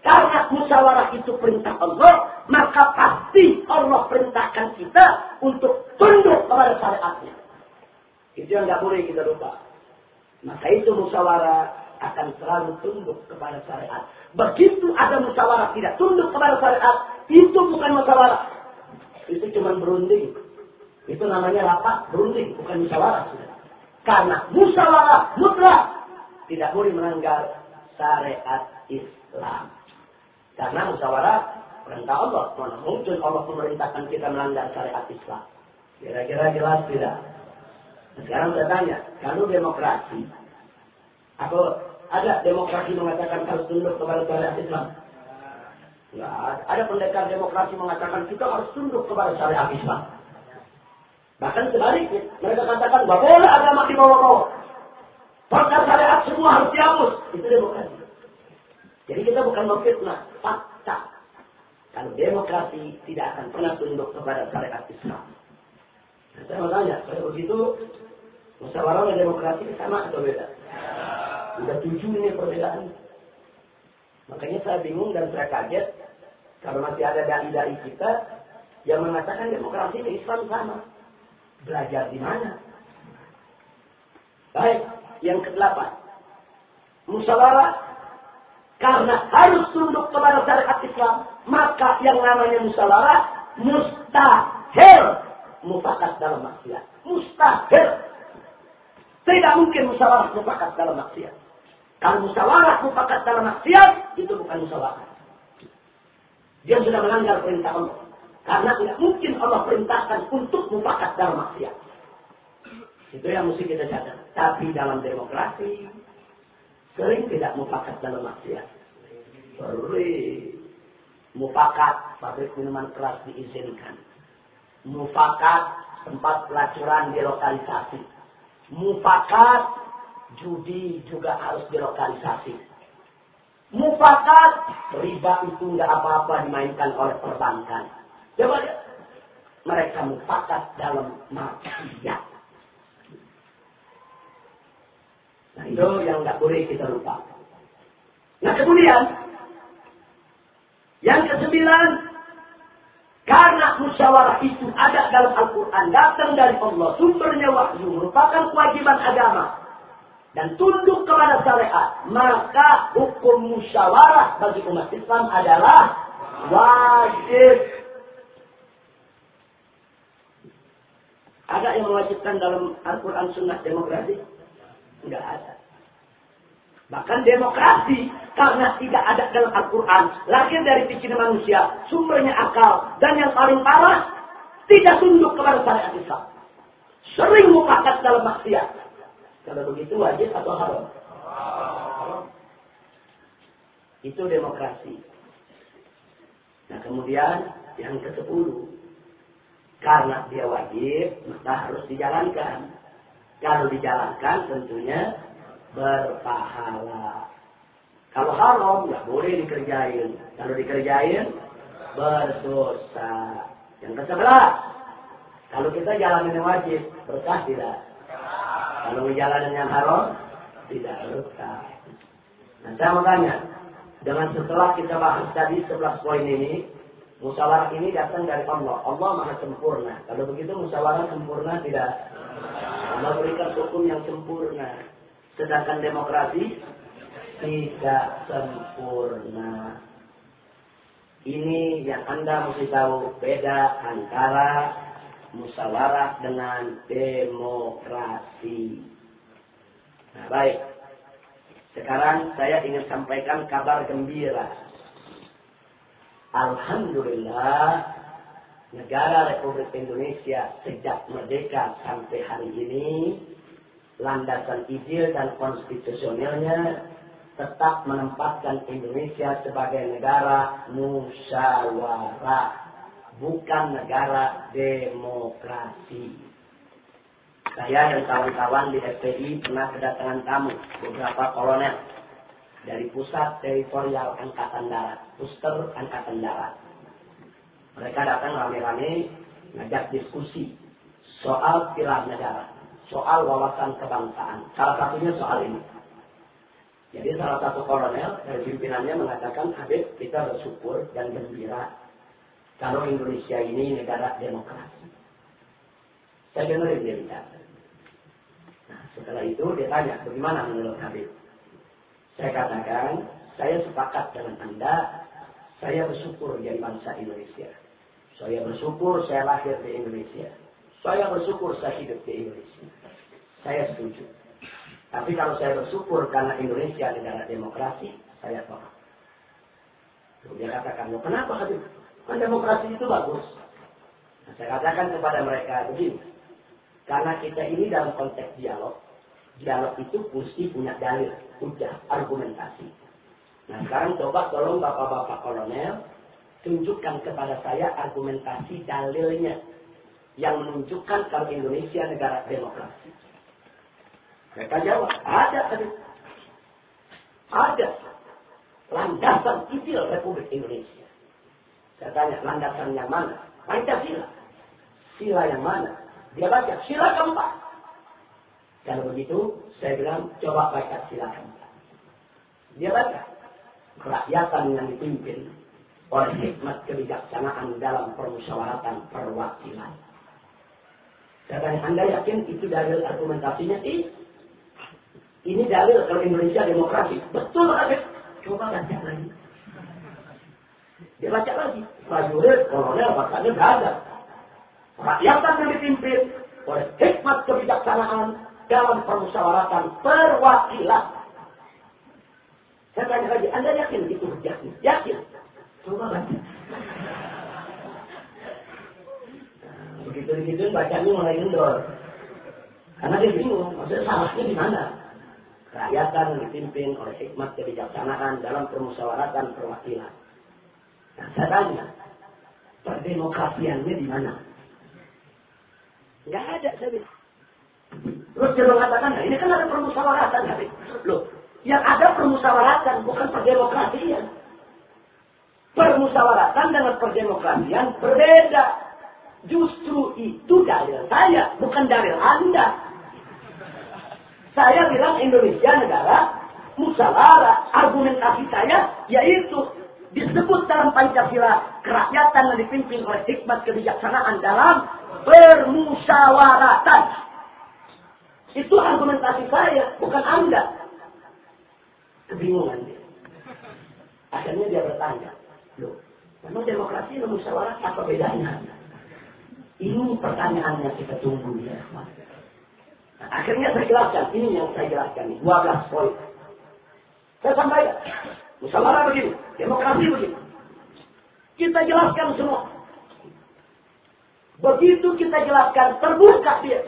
Karena musyawarah itu perintah Allah, maka pasti Allah perintahkan kita untuk tunduk kepada syariatnya. Itu yang nggak boleh kita lupa. Maka itu musyawarah akan selalu tunduk kepada syariat. Begitu ada musyawarah tidak tunduk kepada syariat, itu bukan musyawarah. Itu cuma berunding. Itu namanya rapat berunding, bukan musyawarah. Karena musyawarah mutlak tidak boleh melanggar syariat Islam. Karena musyawarah perintah Allah. Mana mungkin Allah memerintahkan kita melanggar syariat Islam. Kira-kira jelas tidak? Nah, sekarang saya tanya, kalau demokrasi, atau ada demokrasi mengatakan harus tunduk kepada syariat Islam? Enggak ada. Pendekar demokrasi mengatakan kita harus tunduk kepada syariat Islam. Bahkan sebaliknya, mereka katakan bahwa boleh agama di bawah-bawah. Perkara syariat semua harus dihapus. Itu demokrasi. Jadi kita bukan memfitnah, fakta. Kalau demokrasi tidak akan pernah tunduk kepada syariat Islam. Nah, saya mau tanya, kalau begitu, musyawarah demokrasi sama atau beda? Sudah tujuh ini perbedaan. Makanya saya bingung dan saya kaget kalau masih ada dai-dai kita yang mengatakan demokrasi dan Islam sama. Belajar di mana? Baik, yang kedelapan. Musyawarah karena harus tunduk kepada syariat Islam, maka yang namanya musyawarah mustahil mufakat dalam maksiat. Mustahil. Tidak mungkin musyawarah mufakat dalam maksiat. Kalau musyawarah mufakat dalam maksiat, itu bukan musyawarah. Dia sudah melanggar perintah Allah. Karena tidak mungkin Allah perintahkan untuk mufakat dalam maksiat. Itu yang mesti kita catat. Tapi dalam demokrasi, sering tidak mufakat dalam maksiat. Sering. Mufakat, pabrik minuman keras diizinkan. Mufakat, tempat pelacuran dilokalisasi. Mufakat, judi juga harus dilokalisasi. Mufakat, riba itu nggak apa-apa dimainkan oleh perbankan. Coba. Mereka mufakat dalam maksiat. Nah itu yang nggak boleh kita lupa. Nah kemudian, yang kesembilan, karena musyawarah itu ada dalam Al-Quran, datang dari Allah, sumbernya wahyu, merupakan kewajiban agama, dan tunduk kepada syariat, maka hukum musyawarah bagi umat Islam adalah wajib. Ada yang mewajibkan dalam Al-Quran Sunnah demokrasi? Tidak ada. Bahkan demokrasi karena tidak ada dalam Al-Quran, lahir dari pikiran manusia, sumbernya akal, dan yang paling parah, tidak tunduk kepada syariat Islam. Sering mukakat dalam maksiat. Kalau begitu wajib atau haram? Itu demokrasi. Nah kemudian yang ke sepuluh karena dia wajib, maka harus dijalankan. Kalau dijalankan tentunya berpahala. Kalau haram, nggak boleh dikerjain. Kalau dikerjain, berdosa. Yang ke sebelah, kalau kita jalan yang wajib, berkah tidak? Kalau menjalankan yang haram, tidak berkah. Nah, saya mau tanya, dengan setelah kita bahas tadi 11 poin ini, musyawarah ini datang dari Allah. Allah maha sempurna. Kalau begitu musyawarah sempurna tidak? Allah berikan hukum yang sempurna. Sedangkan demokrasi tidak sempurna. Ini yang Anda mesti tahu beda antara musyawarah dengan demokrasi. Nah, baik. Sekarang saya ingin sampaikan kabar gembira. Alhamdulillah, negara Republik Indonesia sejak merdeka sampai hari ini, landasan ideal dan konstitusionalnya tetap menempatkan Indonesia sebagai negara musyawarah, bukan negara demokrasi. Saya dan kawan-kawan di FPI pernah kedatangan tamu, beberapa kolonel dari pusat teritorial Angkatan Darat, Puster Angkatan Darat. Mereka datang rame-rame ngajak diskusi soal pilar negara, soal wawasan kebangsaan. Salah satunya soal ini. Jadi salah satu kolonel dari pimpinannya mengatakan, Habib kita bersyukur dan gembira kalau Indonesia ini negara demokrasi. Saya dengerin dia bicara. Nah, setelah itu dia tanya, bagaimana menurut Habib? Saya katakan, saya sepakat dengan Anda, saya bersyukur jadi bangsa Indonesia. Saya bersyukur saya lahir di Indonesia. Saya bersyukur saya hidup di Indonesia. Saya setuju. Tapi kalau saya bersyukur karena Indonesia negara demokrasi, saya tolak. Dia katakan, kenapa Habib? Kan demokrasi itu bagus. Nah, saya katakan kepada mereka begini. Karena kita ini dalam konteks dialog, dialog itu mesti punya dalil, hujah, argumentasi. Nah sekarang coba tolong bapak-bapak kolonel, tunjukkan kepada saya argumentasi dalilnya yang menunjukkan kalau Indonesia negara demokrasi. Mereka jawab, ada tadi. Ada. Landasan ideal Republik Indonesia. Saya tanya, landasan yang mana? Pancasila. Sila yang mana? Dia baca, sila keempat. Kalau begitu, saya bilang, coba baca sila keempat. Dia baca. Kerakyatan yang dipimpin oleh hikmat kebijaksanaan dalam permusyawaratan perwakilan. Saya tanya, Anda yakin itu dalil argumentasinya? Iya. Ini dalil kalau Indonesia demokrasi. Betul ada. Coba baca lagi. Dia baca lagi. Prajurit, kolonel, bahkannya gak ada. Rakyat yang dipimpin oleh hikmat kebijaksanaan dalam permusyawaratan perwakilan. Saya tanya lagi, Anda yakin itu hujahnya? Yakin? Coba baca. Nah, begitu-begitu bacanya mulai kendor. Karena dia bingung, maksudnya salahnya di mana? Rakyatan dipimpin oleh hikmat kebijaksanaan dalam permusyawaratan perwakilan. Nah, saya tanya, perdemokrasiannya di mana? Enggak ada, saya bilang. Terus dia mengatakan, nah, ini kan ada permusyawaratan. Tapi, loh, yang ada permusyawaratan, bukan perdemokrasian. Permusyawaratan dengan perdemokrasian berbeda. Justru itu dalil saya, bukan dalil Anda. Saya bilang Indonesia negara musyawarah. Argumentasi saya yaitu disebut dalam Pancasila kerakyatan yang dipimpin oleh hikmat kebijaksanaan dalam bermusyawaratan. Itu argumentasi saya, bukan Anda. Kebingungan dia. Akhirnya dia bertanya, loh, memang demokrasi dan musyawarah apa bedanya? Ini pertanyaan yang kita tunggu ya. Nah, akhirnya saya jelaskan, ini yang saya jelaskan, 12 poin. Saya sampaikan, musyawarah begini, demokrasi begini. Kita jelaskan semua. Begitu kita jelaskan, terbuka dia.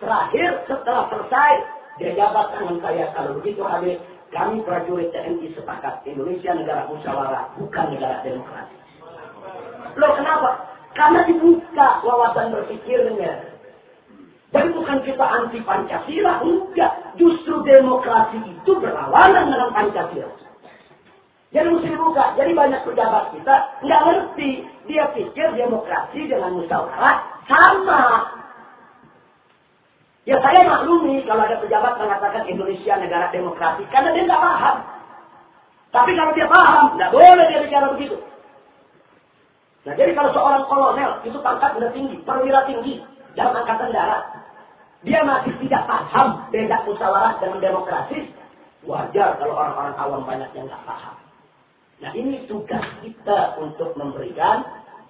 Terakhir, setelah selesai, dia jabat tangan saya. Kalau begitu habis, kami prajurit TNI sepakat. Indonesia negara musyawarah, bukan negara demokrasi. Loh kenapa? Karena dibuka wawasan berpikirnya. Dan bukan kita anti Pancasila, enggak. Justru demokrasi itu berlawanan dengan Pancasila. Jadi mesti dibuka. Jadi banyak pejabat kita nggak ngerti. Dia pikir demokrasi dengan musyawarah sama. Ya saya maklumi kalau ada pejabat mengatakan Indonesia negara demokrasi karena dia nggak paham. Tapi kalau dia paham, nggak boleh dia bicara begitu. Nah jadi kalau seorang kolonel itu pangkat sudah tinggi, perwira tinggi dalam angkatan darat, dia masih tidak paham beda musyawarah dengan demokrasi, wajar kalau orang-orang awam banyak yang nggak paham. Nah ini tugas kita untuk memberikan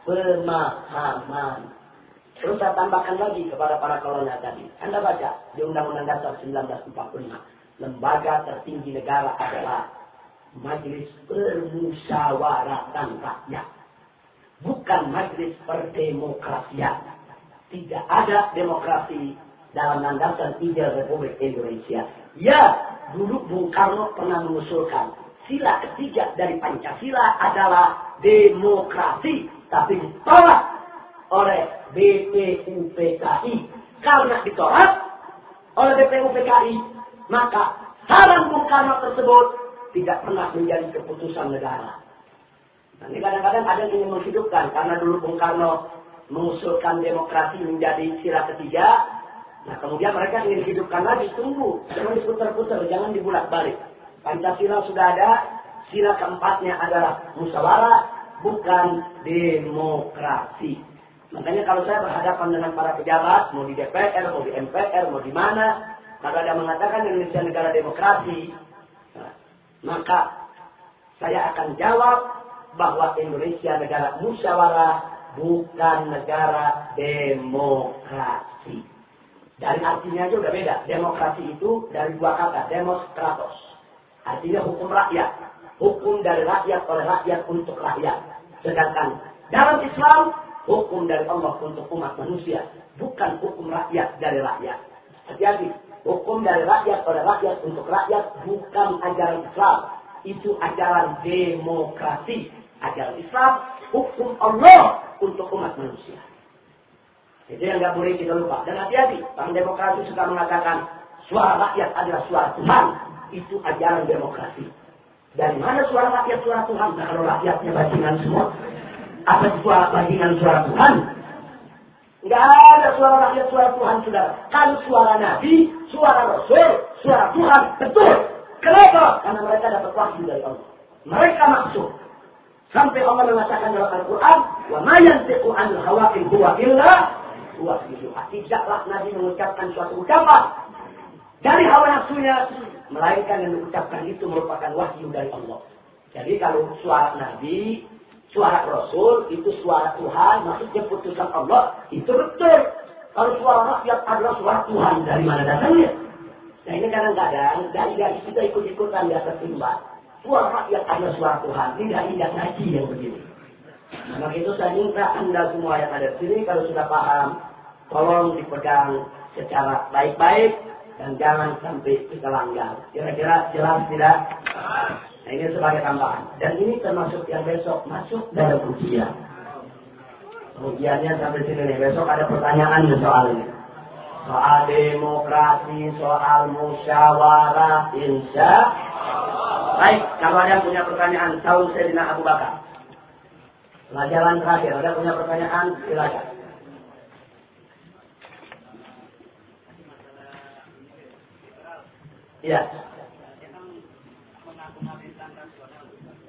pemahaman. Terus saya tambahkan lagi kepada para kolonel tadi. Anda baca di Undang-Undang Dasar 1945. Lembaga tertinggi negara adalah Majelis Permusyawaratan Rakyat. Bukan Majelis Perdemokrasian. Tidak ada demokrasi dalam landasan ide Republik Indonesia. Ya, dulu Bung Karno pernah mengusulkan sila ketiga dari Pancasila adalah demokrasi. Tapi ditolak oleh BPUPKI. Karena ditolak oleh BPUPKI, maka saran Bung Karno tersebut tidak pernah menjadi keputusan negara. Nah, ini kadang-kadang ada yang ingin menghidupkan karena dulu Bung Karno mengusulkan demokrasi menjadi sila ketiga. Nah kemudian mereka ingin hidupkan lagi, tunggu, jangan diputar-putar, jangan dibulak-balik. Pancasila sudah ada, sila keempatnya adalah musyawarah, bukan demokrasi. Makanya kalau saya berhadapan dengan para pejabat, mau di DPR, mau di MPR, mau di mana, kalau ada mengatakan Indonesia negara demokrasi, maka saya akan jawab bahwa Indonesia negara musyawarah bukan negara demokrasi. Dari artinya udah beda. Demokrasi itu dari dua kata, demokratos. Artinya hukum rakyat. Hukum dari rakyat oleh rakyat untuk rakyat. Sedangkan dalam Islam hukum dari Allah untuk umat manusia, bukan hukum rakyat dari rakyat. Hati-hati, hukum dari rakyat oleh rakyat untuk rakyat bukan ajaran Islam. Itu ajaran demokrasi. Ajaran Islam, hukum Allah untuk umat manusia. Itu yang nggak boleh kita lupa. Dan hati-hati, Bang demokrasi suka mengatakan suara rakyat adalah suara Tuhan. Itu ajaran demokrasi. Dari mana suara rakyat suara Tuhan? Nah, kalau rakyatnya bajingan semua, apa suara bajingan suara Tuhan? Enggak ada suara rakyat suara Tuhan saudara. Kan suara Nabi, suara Rasul, suara Tuhan. Betul. Kenapa? Karena mereka dapat wahyu dari Allah. Mereka maksud. Sampai Allah mengatakan dalam Al-Quran, yantiqu anil hawa in huwa illa huwa Tidaklah Nabi mengucapkan suatu ucapan dari hawa nafsunya, melainkan yang mengucapkan itu merupakan wahyu dari Allah. Jadi kalau suara Nabi Suara Rasul itu suara Tuhan, maksudnya putusan Allah, itu betul. Kalau suara rakyat adalah suara Tuhan, dari mana datangnya? Nah ini kadang-kadang dari-dari kita ikut-ikutan di atas timba. Suara rakyat adalah suara Tuhan, tidak indah ngaji yang begini. Nah, maka itu saya minta Anda semua yang ada di sini, kalau sudah paham, tolong dipegang secara baik-baik, dan jangan sampai kita langgar. Kira-kira jelas tidak? Nah ini sebagai tambahan. Dan ini termasuk yang besok masuk dalam ujian. Ujiannya sampai sini nih. Besok ada pertanyaan soal ini. Soal demokrasi, soal musyawarah, insya Baik, kalau ada punya pertanyaan, tahun Sayyidina Abu Bakar. Pelajaran terakhir, ada punya pertanyaan, silakan. Iya.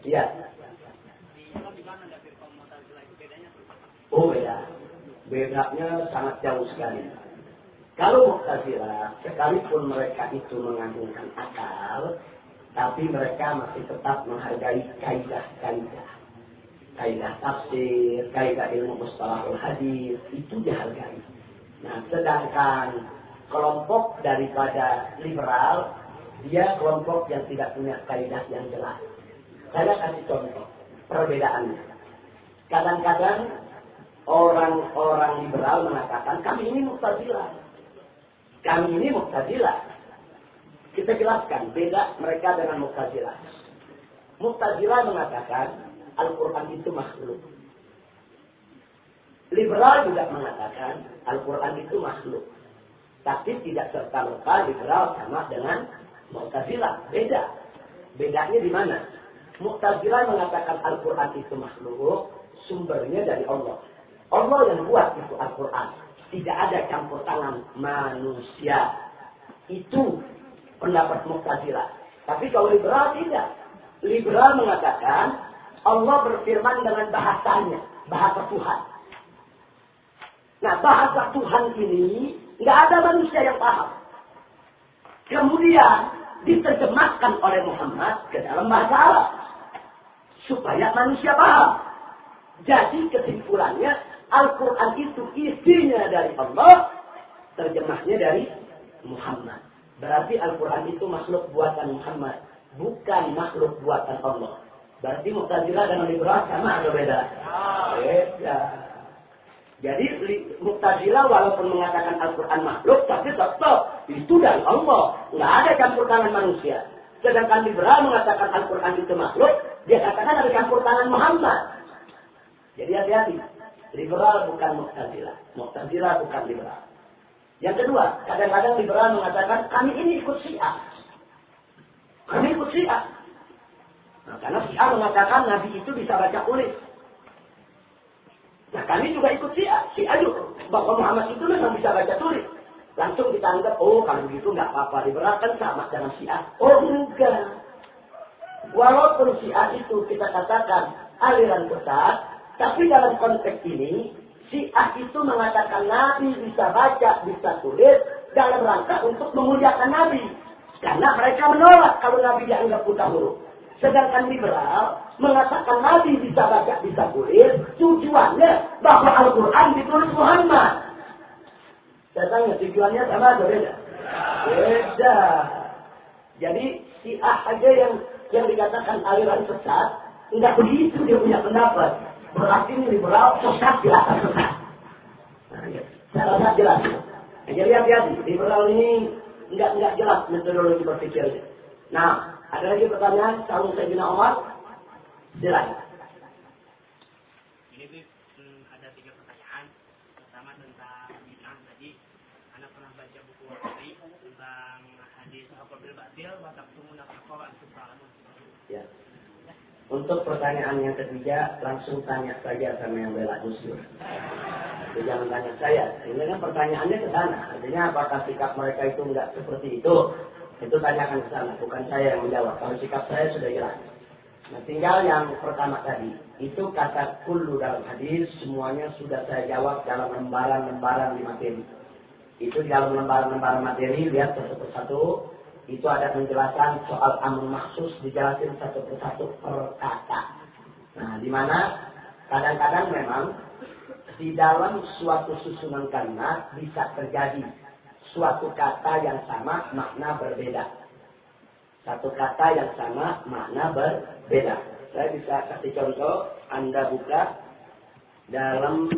Iya. Oh beda. Bedanya sangat jauh sekali. Kalau Mu'tazilah, sekalipun mereka itu mengandungkan akal, tapi mereka masih tetap menghargai kaidah-kaidah. Kaidah tafsir, kaidah ilmu mustalahul hadis, itu dihargai. Nah, sedangkan kelompok daripada liberal, dia kelompok yang tidak punya kaidah yang jelas. Saya kasih contoh perbedaannya. Kadang-kadang orang-orang liberal mengatakan kami ini muktazilah. Kami ini muktazilah. Kita jelaskan beda mereka dengan muktazilah. Muktazilah mengatakan Al-Quran itu makhluk. Liberal juga mengatakan Al-Quran itu makhluk. Tapi tidak serta-merta liberal sama dengan Mu'tazilah. Beda. Bedanya di mana? Mu'tazilah mengatakan Al-Quran itu makhluk, sumbernya dari Allah. Allah yang buat itu Al-Quran. Tidak ada campur tangan manusia. Itu pendapat Mu'tazilah. Tapi kalau liberal tidak. Liberal mengatakan Allah berfirman dengan bahasanya, bahasa Tuhan. Nah, bahasa Tuhan ini nggak ada manusia yang paham. Kemudian diterjemahkan oleh Muhammad ke dalam bahasa Arab supaya manusia paham. Jadi kesimpulannya Al-Quran itu isinya dari Allah, terjemahnya dari Muhammad. Berarti Al-Quran itu makhluk buatan Muhammad, bukan makhluk buatan Allah. Berarti Mu'tazilah dan liberal sama atau beda? Beda. Jadi Mu'tazilah walaupun mengatakan Al-Quran makhluk, tapi tetap itu dari Allah. Nggak ada campur tangan manusia. Sedangkan liberal mengatakan Al-Quran itu makhluk, dia katakan ada campur tangan Muhammad. Jadi hati-hati. Liberal bukan Mu'tazilah. Mu'tazilah bukan liberal. Yang kedua, kadang-kadang liberal mengatakan kami ini ikut Syiah. Kami ikut Syiah. Nah, karena Syiah mengatakan Nabi itu bisa baca tulis. Nah kami juga ikut Syiah. Syiah juga. Bahwa Muhammad itu memang bisa baca tulis. Langsung kita anggap, oh kalau begitu nggak apa-apa. Liberal kan sama dengan Syiah. Oh enggak. Walaupun Syiah itu kita katakan aliran besar, tapi dalam konteks ini, Syiah itu mengatakan Nabi bisa baca, bisa tulis, dalam rangka untuk memuliakan Nabi. Karena mereka menolak kalau Nabi dianggap buta huruf. Sedangkan liberal mengatakan Nabi bisa baca, bisa tulis, tujuannya bahwa Al-Quran ditulis Muhammad. Saya tanya, tujuannya sama atau beda? Beda. Jadi si A aja yang yang dikatakan aliran sesat, tidak begitu dia punya pendapat. Berarti ini liberal sesat di atas sesat. Nah, ya. Saya rasa jelas. Nah, jadi hati-hati, liberal ini enggak enggak jelas metodologi berpikirnya. Nah, ada lagi pertanyaan? Kalau saya bina Umar, silakan. Ya. Untuk pertanyaan yang ketiga, langsung tanya saja sama yang bela Gusdur. Jangan tanya saya. Ini kan pertanyaannya ke sana. Artinya apakah sikap mereka itu enggak seperti itu? Itu tanyakan ke sana. Bukan saya yang menjawab. Kalau sikap saya sudah jelas. Nah, tinggal yang pertama tadi. Itu kata kullu dalam hadis. Semuanya sudah saya jawab dalam lembaran-lembaran di materi. Itu dalam lembaran-lembaran materi. Lihat satu persatu itu ada penjelasan soal amr maksus dijelasin satu persatu per kata. Nah, di mana kadang-kadang memang di dalam suatu susunan kalimat bisa terjadi suatu kata yang sama makna berbeda. Satu kata yang sama makna berbeda. Saya bisa kasih contoh, Anda buka dalam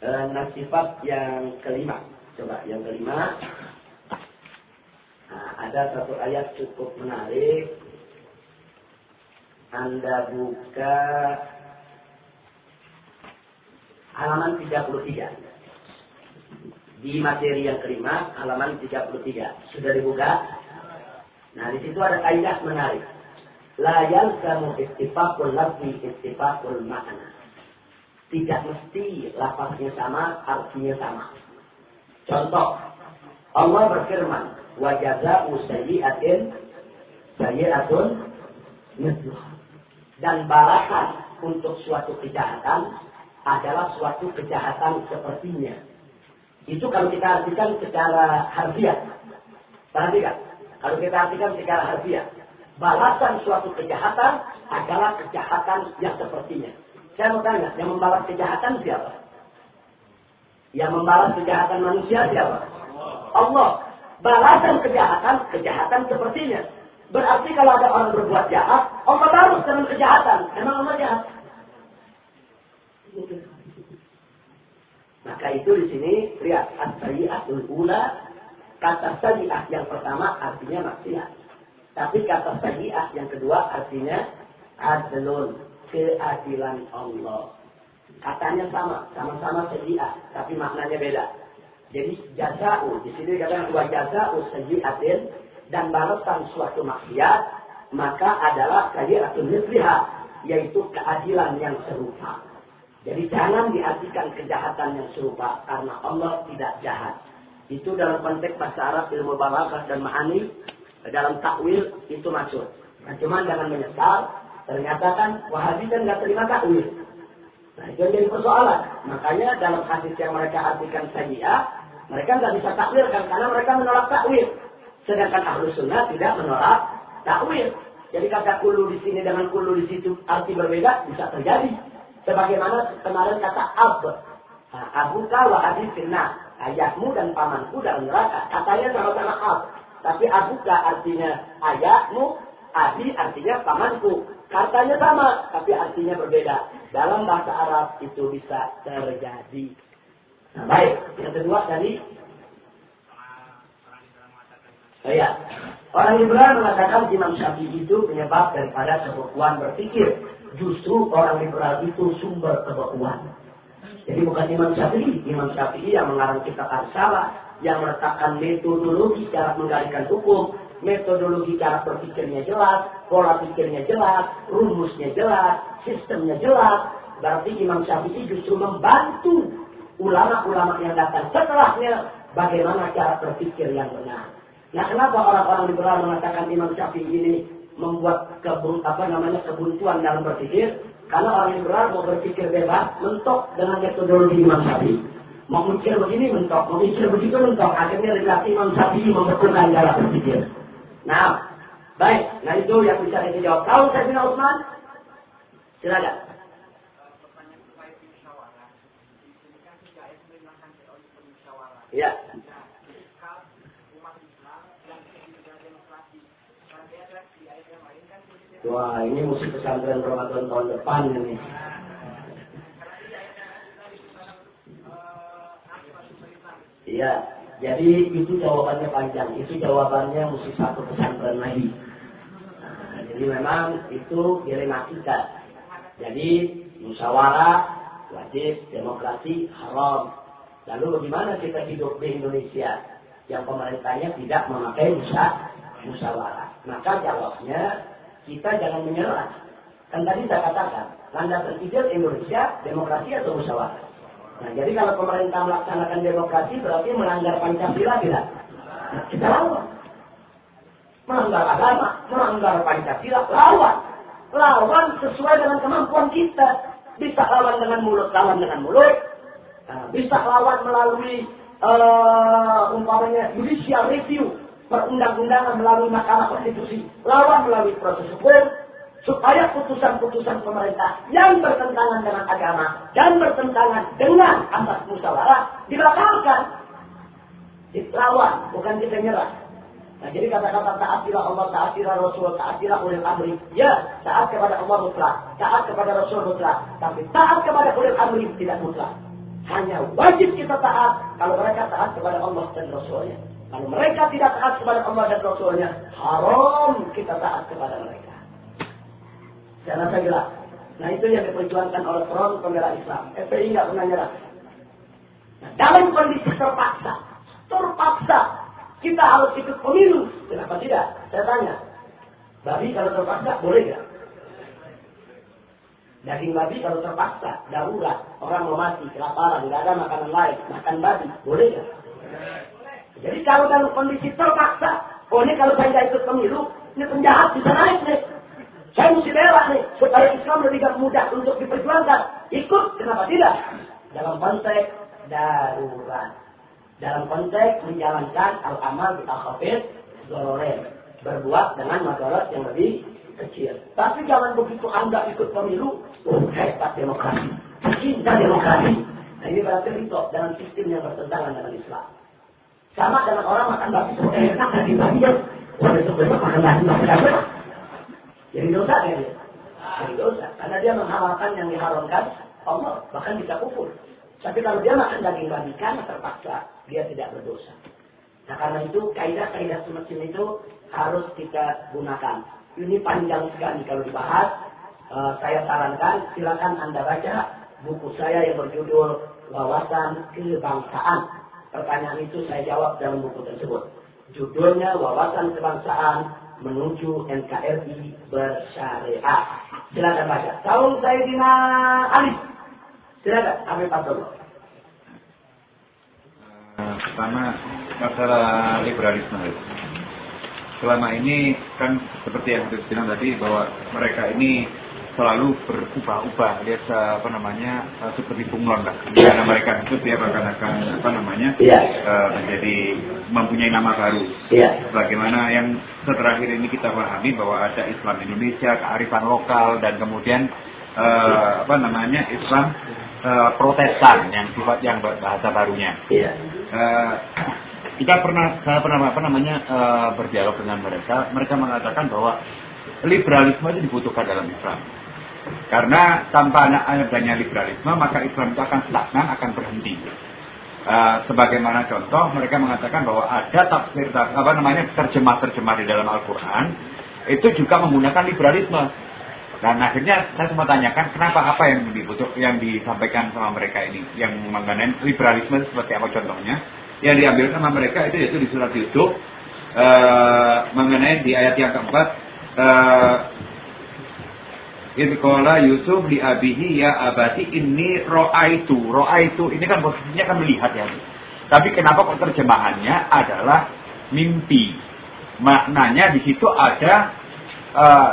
e, nasifat yang kelima. Coba yang kelima. Nah, ada satu ayat cukup menarik. Anda buka halaman 33. Di materi yang kelima, halaman 33. Sudah dibuka? Nah, di situ ada kaidah menarik. La yalzamu istifakul lafzi istifakul makna. Tidak mesti lafaznya sama, artinya sama. Contoh, Allah berfirman, wa jaza'u sayyi'atin sayyi'atun. Dan balasan untuk suatu kejahatan adalah suatu kejahatan sepertinya. Itu kalau kita artikan secara harfiah. Perhatikan. Kalau kita artikan secara harfiah. Balasan suatu kejahatan adalah kejahatan yang sepertinya. Saya mau tanya, yang membalas kejahatan siapa? Yang membalas kejahatan manusia siapa? Allah balasan kejahatan, kejahatan sepertinya. Berarti kalau ada orang berbuat jahat, Allah balas dengan kejahatan. Emang Allah jahat? Maka itu di sini lihat as-sayyi'atul ula kata sayyi'ah yang pertama artinya maksiat. Tapi kata sayyi'ah yang kedua artinya adlun, keadilan Allah. Katanya sama, sama-sama sayyi'ah, tapi maknanya beda. Jadi jaza'u, di sini katakan wa jaza'u sayyi'atin dan balasan suatu maksiat maka adalah atau misliha, yaitu keadilan yang serupa. Jadi jangan diartikan kejahatan yang serupa karena Allah tidak jahat. Itu dalam konteks bahasa Arab ilmu balaghah dan ma'ani dalam takwil itu masuk. Nah, cuman jangan menyesal, ternyata kan Wahabi kan nggak terima takwil. Nah itu jadi persoalan. Makanya dalam hadis yang mereka artikan sajiah, mereka nggak bisa takwilkan karena mereka menolak takwil. Sedangkan ahlu sunnah tidak menolak takwil. Jadi kata kulu di sini dengan kulu di situ arti berbeda bisa terjadi. Sebagaimana kemarin kata ab. Nah, abuka wa hadis. Ayahmu dan pamanku dalam neraka. Katanya sama-sama ab. Tapi abuka artinya ayahmu, abi artinya pamanku. Katanya sama, tapi artinya berbeda. Dalam bahasa Arab itu bisa terjadi. Nah, baik. Yang kedua tadi Oh ya, orang liberal mengatakan Imam Syafi'i itu penyebab daripada kebekuan berpikir. Justru orang liberal itu sumber kebekuan. Jadi bukan Imam Syafi'i, Imam Syafi'i yang mengarang kitab Arsalah, yang meletakkan metodologi cara menggalikan hukum, metodologi cara berpikirnya jelas, pola pikirnya jelas, rumusnya jelas, sistemnya jelas. Berarti Imam Syafi'i justru membantu ulama-ulama yang datang setelahnya bagaimana cara berpikir yang benar. Nah, kenapa orang-orang liberal mengatakan Imam Syafi'i ini membuat kebun, apa namanya kebuntuan dalam berpikir? Karena orang liberal mau berpikir bebas, mentok dengan metodologi Imam Syafi'i. Mau mikir begini mentok, mau mikir begitu mentok. Akhirnya relasi Imam Syafi'i membetulkan dalam berpikir. Nah, baik. Nah itu yang bisa dijawab. Tahu saya Sayyidina Utsman? Silakan. Iya. Wah, ini musik pesantren Ramadan tahun depan ini. Iya, jadi itu jawabannya panjang. Itu jawabannya mesti satu pesantren lagi. Nah, jadi memang itu dilematika. Jadi musyawarah wajib, demokrasi haram. Lalu bagaimana kita hidup di Indonesia yang pemerintahnya tidak memakai musyawarah? Maka jawabnya kita jangan menyerah. Kan tadi saya katakan, landasan ideal Indonesia, demokrasi atau musyawarah. Nah, jadi kalau pemerintah melaksanakan demokrasi berarti melanggar Pancasila tidak? Nah, kita lawan. Melanggar agama, melanggar Pancasila, lawan. Lawan sesuai dengan kemampuan kita. Bisa lawan dengan mulut, lawan dengan mulut. Nah, bisa lawan melalui uh, umpamanya judicial review perundang-undangan melalui Mahkamah Konstitusi, lawan melalui proses hukum, supaya putusan-putusan pemerintah yang bertentangan dengan agama dan bertentangan dengan asas musyawarah dibatalkan. Dilawan, bukan kita nyerah. Nah, jadi kata-kata taatilah Allah, taatilah Rasul, taatilah ulil amri. Ya, taat kepada Allah mutlak, taat kepada Rasul mutlak. Tapi taat kepada ulil amri tidak mutlak. Hanya wajib kita taat kalau mereka taat kepada Allah dan Rasulnya. Kalau mereka tidak taat kepada Allah dan Rasulnya, haram kita taat kepada mereka. Rasa jelas. Nah itu yang diperjuangkan oleh Front Pembela Islam. FPI nggak pernah nyerah. Nah, dalam kondisi terpaksa, terpaksa kita harus ikut pemilu. Kenapa tidak? Saya tanya. Babi kalau terpaksa boleh nggak? Daging babi kalau terpaksa, darurat, orang mau mati, kelaparan, tidak ada makanan lain, makan babi, boleh nggak? Jadi kalau dalam kondisi terpaksa, oh ini kalau saya ikut pemilu, ini penjahat bisa naik nih. Saya mesti bela nih, supaya Islam lebih mudah untuk diperjuangkan. Ikut, kenapa tidak? Dalam konteks darurat. Dalam konteks menjalankan al-amal di al-khafir, Berbuat dengan madarat yang lebih kecil. Tapi jangan begitu Anda ikut pemilu, oh hebat demokrasi. Cinta demokrasi. Nah ini berarti itu dengan sistem yang bertentangan dengan Islam. Sama dengan orang makan bakso enak dari babi ya. Wah besok besok makan nasi makan Jadi dosa ya dia. Jadi dosa. Karena dia menghalalkan yang diharamkan Allah. Bahkan bisa kufur. Tapi kalau dia makan daging babi karena terpaksa, dia tidak berdosa. Nah karena itu kaidah-kaidah semacam itu harus kita gunakan. Ini panjang sekali kalau dibahas. Uh, saya sarankan silakan anda baca buku saya yang berjudul Wawasan Kebangsaan Pertanyaan itu saya jawab dalam buku tersebut. Judulnya Wawasan Kebangsaan menuju NKRI bersyariah. Silakan baca. Tahun Sayyidina Ali. Silakan, Habib Abdullah. Uh, pertama, masalah liberalisme. Selama ini kan seperti yang saya bilang tadi bahwa mereka ini selalu berubah-ubah. Lihat apa namanya uh, seperti bunglon lah karena mereka itu dia akan akan apa namanya uh, menjadi mempunyai nama baru. Yeah. bagaimana yang terakhir ini kita pahami bahwa ada Islam Indonesia kearifan lokal dan kemudian uh, apa namanya Islam uh, Protestan yang sifat yang bahasa barunya. Uh, kita pernah saya pernah apa namanya uh, berdialog dengan mereka. Mereka mengatakan bahwa liberalisme itu dibutuhkan dalam Islam karena tanpa adanya liberalisme, maka Islam itu akan stagnan, akan berhenti. Uh, sebagaimana contoh, mereka mengatakan bahwa ada tafsir, apa namanya, terjemah-terjemah di dalam Al-Quran, itu juga menggunakan liberalisme. Dan akhirnya saya sempat tanyakan, kenapa apa yang dibutuh, yang disampaikan sama mereka ini, yang mengenai liberalisme seperti apa contohnya, yang diambil sama mereka itu yaitu di surat Yusuf, uh, mengenai di ayat yang keempat, uh, Idkola Yusuf di abihi ya abati ini ro'aitu. Ro'aitu ini kan posisinya kan melihat ya. Tapi kenapa kok terjemahannya adalah mimpi. Maknanya di situ ada uh,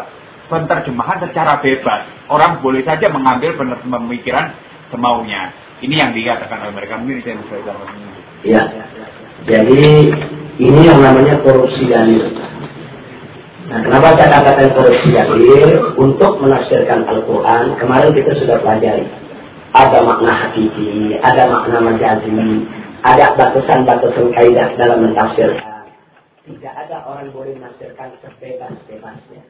penterjemahan secara bebas. Orang boleh saja mengambil pemikiran semaunya. Ini yang dikatakan oleh mereka. Mungkin saya bisa Iya. Jadi ini yang namanya korupsi dan Nah, kenapa saya katakan korupsi yakin? Untuk menafsirkan Al-Quran, kemarin kita sudah pelajari. Ada makna hakiki, ada makna majazi, ada batasan-batasan kaidah dalam mentafsirkan. Tidak ada orang boleh menafsirkan sebebas-bebasnya.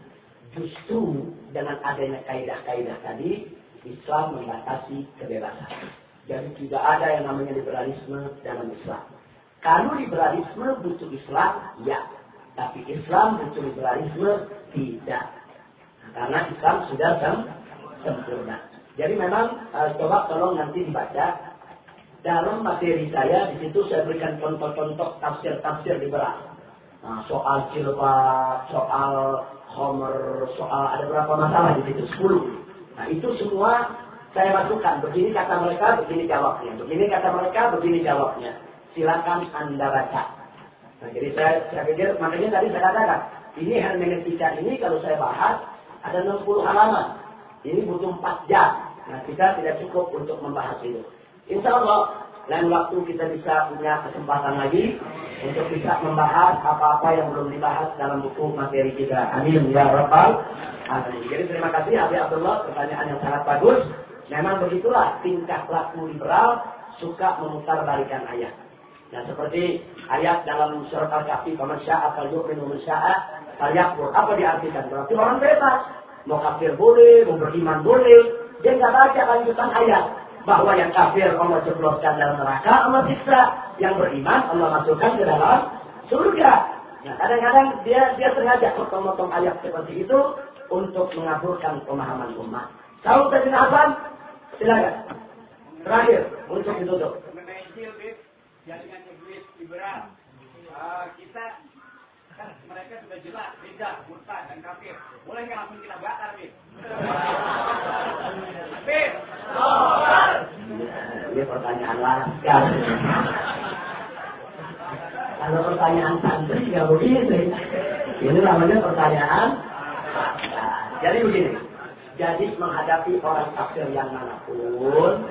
Justru dengan adanya kaidah-kaidah tadi, Islam membatasi kebebasan. Jadi tidak ada yang namanya liberalisme dalam Islam. Kalau liberalisme butuh Islam, ya tapi Islam butuh liberalisme tidak. Nah, karena Islam sudah sempurna. Jadi memang uh, coba tolong nanti dibaca dalam materi saya di situ saya berikan contoh-contoh tafsir-tafsir liberal. Nah, soal jilbab, soal homer, soal ada berapa masalah di situ? 10. Nah, itu semua saya masukkan. Begini kata mereka, begini jawabnya. Begini kata mereka, begini jawabnya. Silakan Anda baca. Nah, jadi saya, saya pikir, makanya tadi saya katakan, ini hermeneutika ini kalau saya bahas, ada 60 halaman. Ini butuh 4 jam. Nah, kita tidak cukup untuk membahas itu. Insya Allah, lain waktu kita bisa punya kesempatan lagi untuk bisa membahas apa-apa yang belum dibahas dalam buku materi kita. Amin ya rabbal alamin. Jadi terima kasih Abi Abdullah pertanyaan yang sangat bagus. Memang begitulah tingkah laku liberal suka memutar balikan ayat. Nah seperti ayat dalam surat Al-Kahfi, "Faman syaa falyu'min wa man syaa falyakfur." Apa diartikan? Berarti orang bebas. Mau kafir boleh, mau beriman boleh. Dia nggak baca lanjutan ayat bahwa yang kafir Allah jebloskan dalam neraka, Allah siksa. Yang beriman Allah masukkan ke dalam surga. Nah, kadang-kadang dia dia sengaja potong-potong ayat seperti itu untuk mengaburkan pemahaman umat. Tahu tadi apa? Silakan. Terakhir untuk ditutup jaringan iblis liberal. Uh, kita kan mereka sudah jelas beda murtad dan kafir. Boleh nggak langsung kita bakar, Bib? Bib, Ini pertanyaan laskar. Kalau pertanyaan santri nggak begini. Ini namanya pertanyaan. Nah, jadi begini. Jadi menghadapi orang kafir yang mana pun,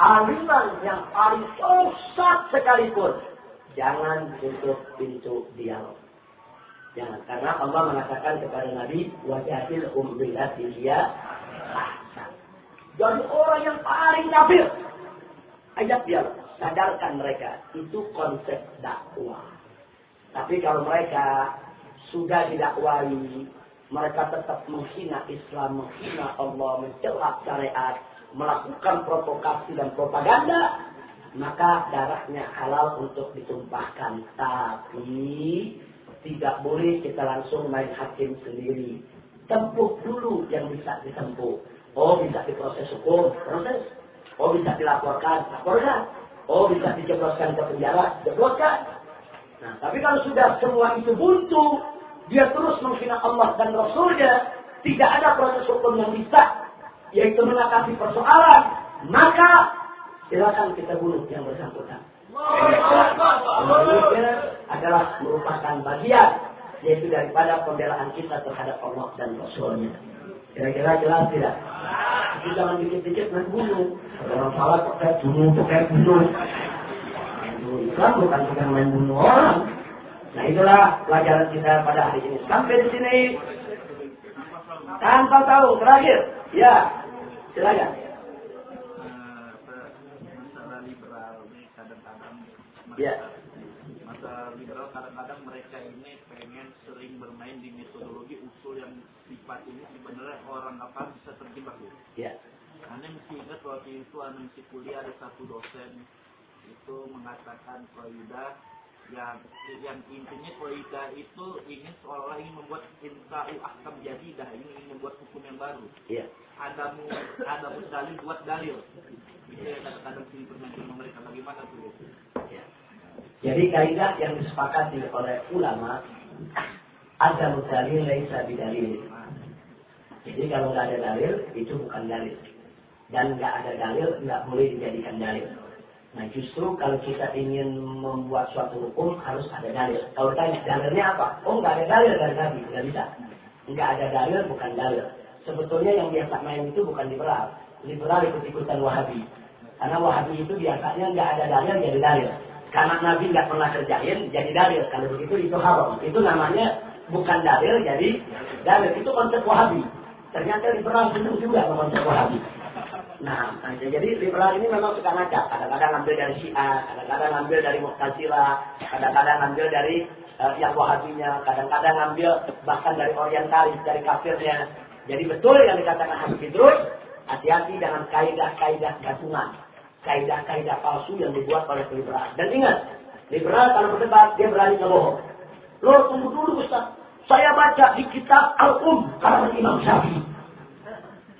aliran yang paling sekalipun, jangan tutup pintu dialog. Jangan, karena Allah mengatakan kepada Nabi, wajahil umbilati dia. Jadi orang yang paling kafir, ajak dia, sadarkan mereka, itu konsep dakwah. Tapi kalau mereka sudah didakwai, mereka tetap menghina Islam, menghina Allah, mencela syariat, melakukan provokasi dan propaganda, maka darahnya halal untuk ditumpahkan. Tapi tidak boleh kita langsung main hakim sendiri. Tempuh dulu yang bisa ditempuh. Oh bisa diproses hukum, proses. Oh bisa dilaporkan, laporkan. Oh bisa dijebloskan ke penjara, jebloskan. Nah tapi kalau sudah semua itu buntu, dia terus menghina Allah dan Rasulnya, tidak ada proses hukum yang bisa, yaitu mengatasi persoalan, maka silakan kita bunuh yang bersangkutan. Selanjutnya adalah merupakan bagian yaitu daripada pembelaan kita terhadap Allah dan Rasulnya. Kira-kira jelas tidak? Jadi jangan dikit-dikit main bunuh. Orang salah pakai bunuh, pakai bunuh. Islam bukan bukan main bunuh orang. Nah itulah pelajaran kita pada hari ini. Sampai di sini tanpa tahu terakhir. Ya, silakan. Ya. Masa liberal kadang-kadang mereka ini pengen sering bermain di metodologi usul yang sifat ini sebenarnya orang apa bisa terjebak gitu. Ya. Anda mesti ingat waktu itu Anda mesti kuliah ada satu dosen itu mengatakan Koida yang yang intinya Koida itu ingin seolah-olah ingin membuat intau ahkam jadidah ini ingin membuat hukum yang baru. Iya. Ada mu ada dalil buat dalil. Itu yang kadang-kadang sih bermain sama mereka bagaimana tuh? Ya. Jadi kaidah yang disepakati oleh ulama ada dalil laisa bidalil. Jadi kalau nggak ada dalil itu bukan dalil dan nggak ada dalil nggak boleh dijadikan dalil. Nah justru kalau kita ingin membuat suatu hukum harus ada dalil. Kalau tanya dalilnya apa? Oh nggak ada dalil dari Nabi, nggak bisa. Nggak ada dalil bukan dalil. Sebetulnya yang biasa main itu bukan liberal. Liberal ikut-ikutan Wahabi. Karena Wahabi itu biasanya nggak ada dalil jadi dalil. Karena Nabi nggak pernah kerjain jadi dalil. Kalau begitu itu haram. Itu namanya bukan dalil jadi dalil. Itu konsep Wahabi. Ternyata liberal benar juga konsep Wahabi. Nah, jadi liberal ini memang suka ngaca. Kadang-kadang ngambil dari Syiah, kadang-kadang ngambil dari Mu'tazilah, kadang-kadang ngambil dari uh, yang Wahabinya, kadang-kadang ngambil bahkan dari orientalis, dari kafirnya. Jadi betul yang dikatakan Habib Idrus, hati-hati dengan kaidah-kaidah gabungan. Kaidah-kaidah palsu yang dibuat oleh liberal. Dan ingat, liberal kalau berdebat, dia berani ngebohong. Lo tunggu dulu Ustaz. Saya baca di kitab Al-Um, karangan Imam Syafi'i.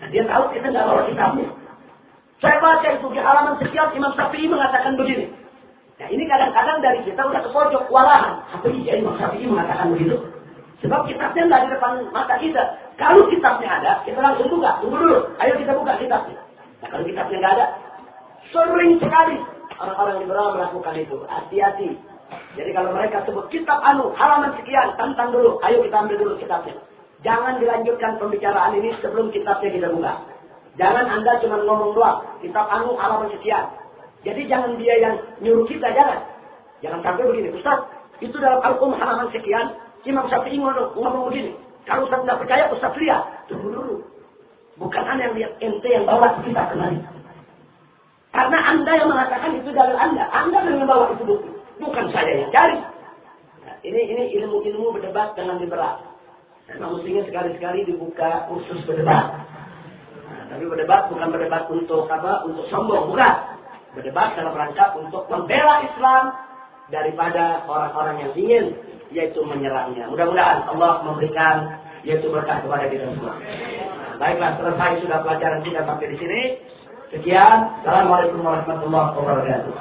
Nah, dia tahu kita nggak bawa kitabnya. Saya baca itu di halaman sekian Imam Syafi'i mengatakan begini. Nah ini kadang-kadang dari kita udah ke pojok walahan. Apa iya Imam Syafi'i mengatakan begitu? Sebab kitabnya nggak di depan mata kita. Kalau kitabnya ada, kita langsung buka. Tunggu dulu. Ayo kita buka kitabnya. Nah kalau kitabnya nggak ada, sering sekali orang-orang liberal melakukan itu. Hati-hati. Jadi kalau mereka sebut kitab anu, halaman sekian, tantang dulu. Ayo kita ambil dulu kitabnya. Jangan dilanjutkan pembicaraan ini sebelum kitabnya kita buka. Jangan Anda cuma ngomong doang. Kitab anu halaman sekian. Jadi jangan dia yang nyuruh kita, jangan. Jangan sampai begini. Ustaz, itu dalam Al-Qur'an halaman sekian, Imam Syafi'i ngomong, ngomong begini. Kalau Ustaz nggak percaya, Ustaz lihat. Tunggu dulu. Bukan Anda yang lihat ente yang bawa kita kemari. Karena Anda yang mengatakan itu dalil Anda. Anda yang membawa itu bukti. Bukan saya yang cari. Nah, ini ini ilmu-ilmu berdebat dengan liberal. Nah, mestinya sekali-sekali dibuka khusus berdebat. Tapi berdebat bukan berdebat untuk apa? Untuk sombong, bukan. Berdebat dalam rangka untuk membela Islam daripada orang-orang yang ingin yaitu menyerangnya. Mudah-mudahan Allah memberikan yaitu berkah kepada kita semua. Nah, baiklah, selesai sudah pelajaran kita sampai di sini. Sekian. Assalamualaikum warahmatullahi wabarakatuh.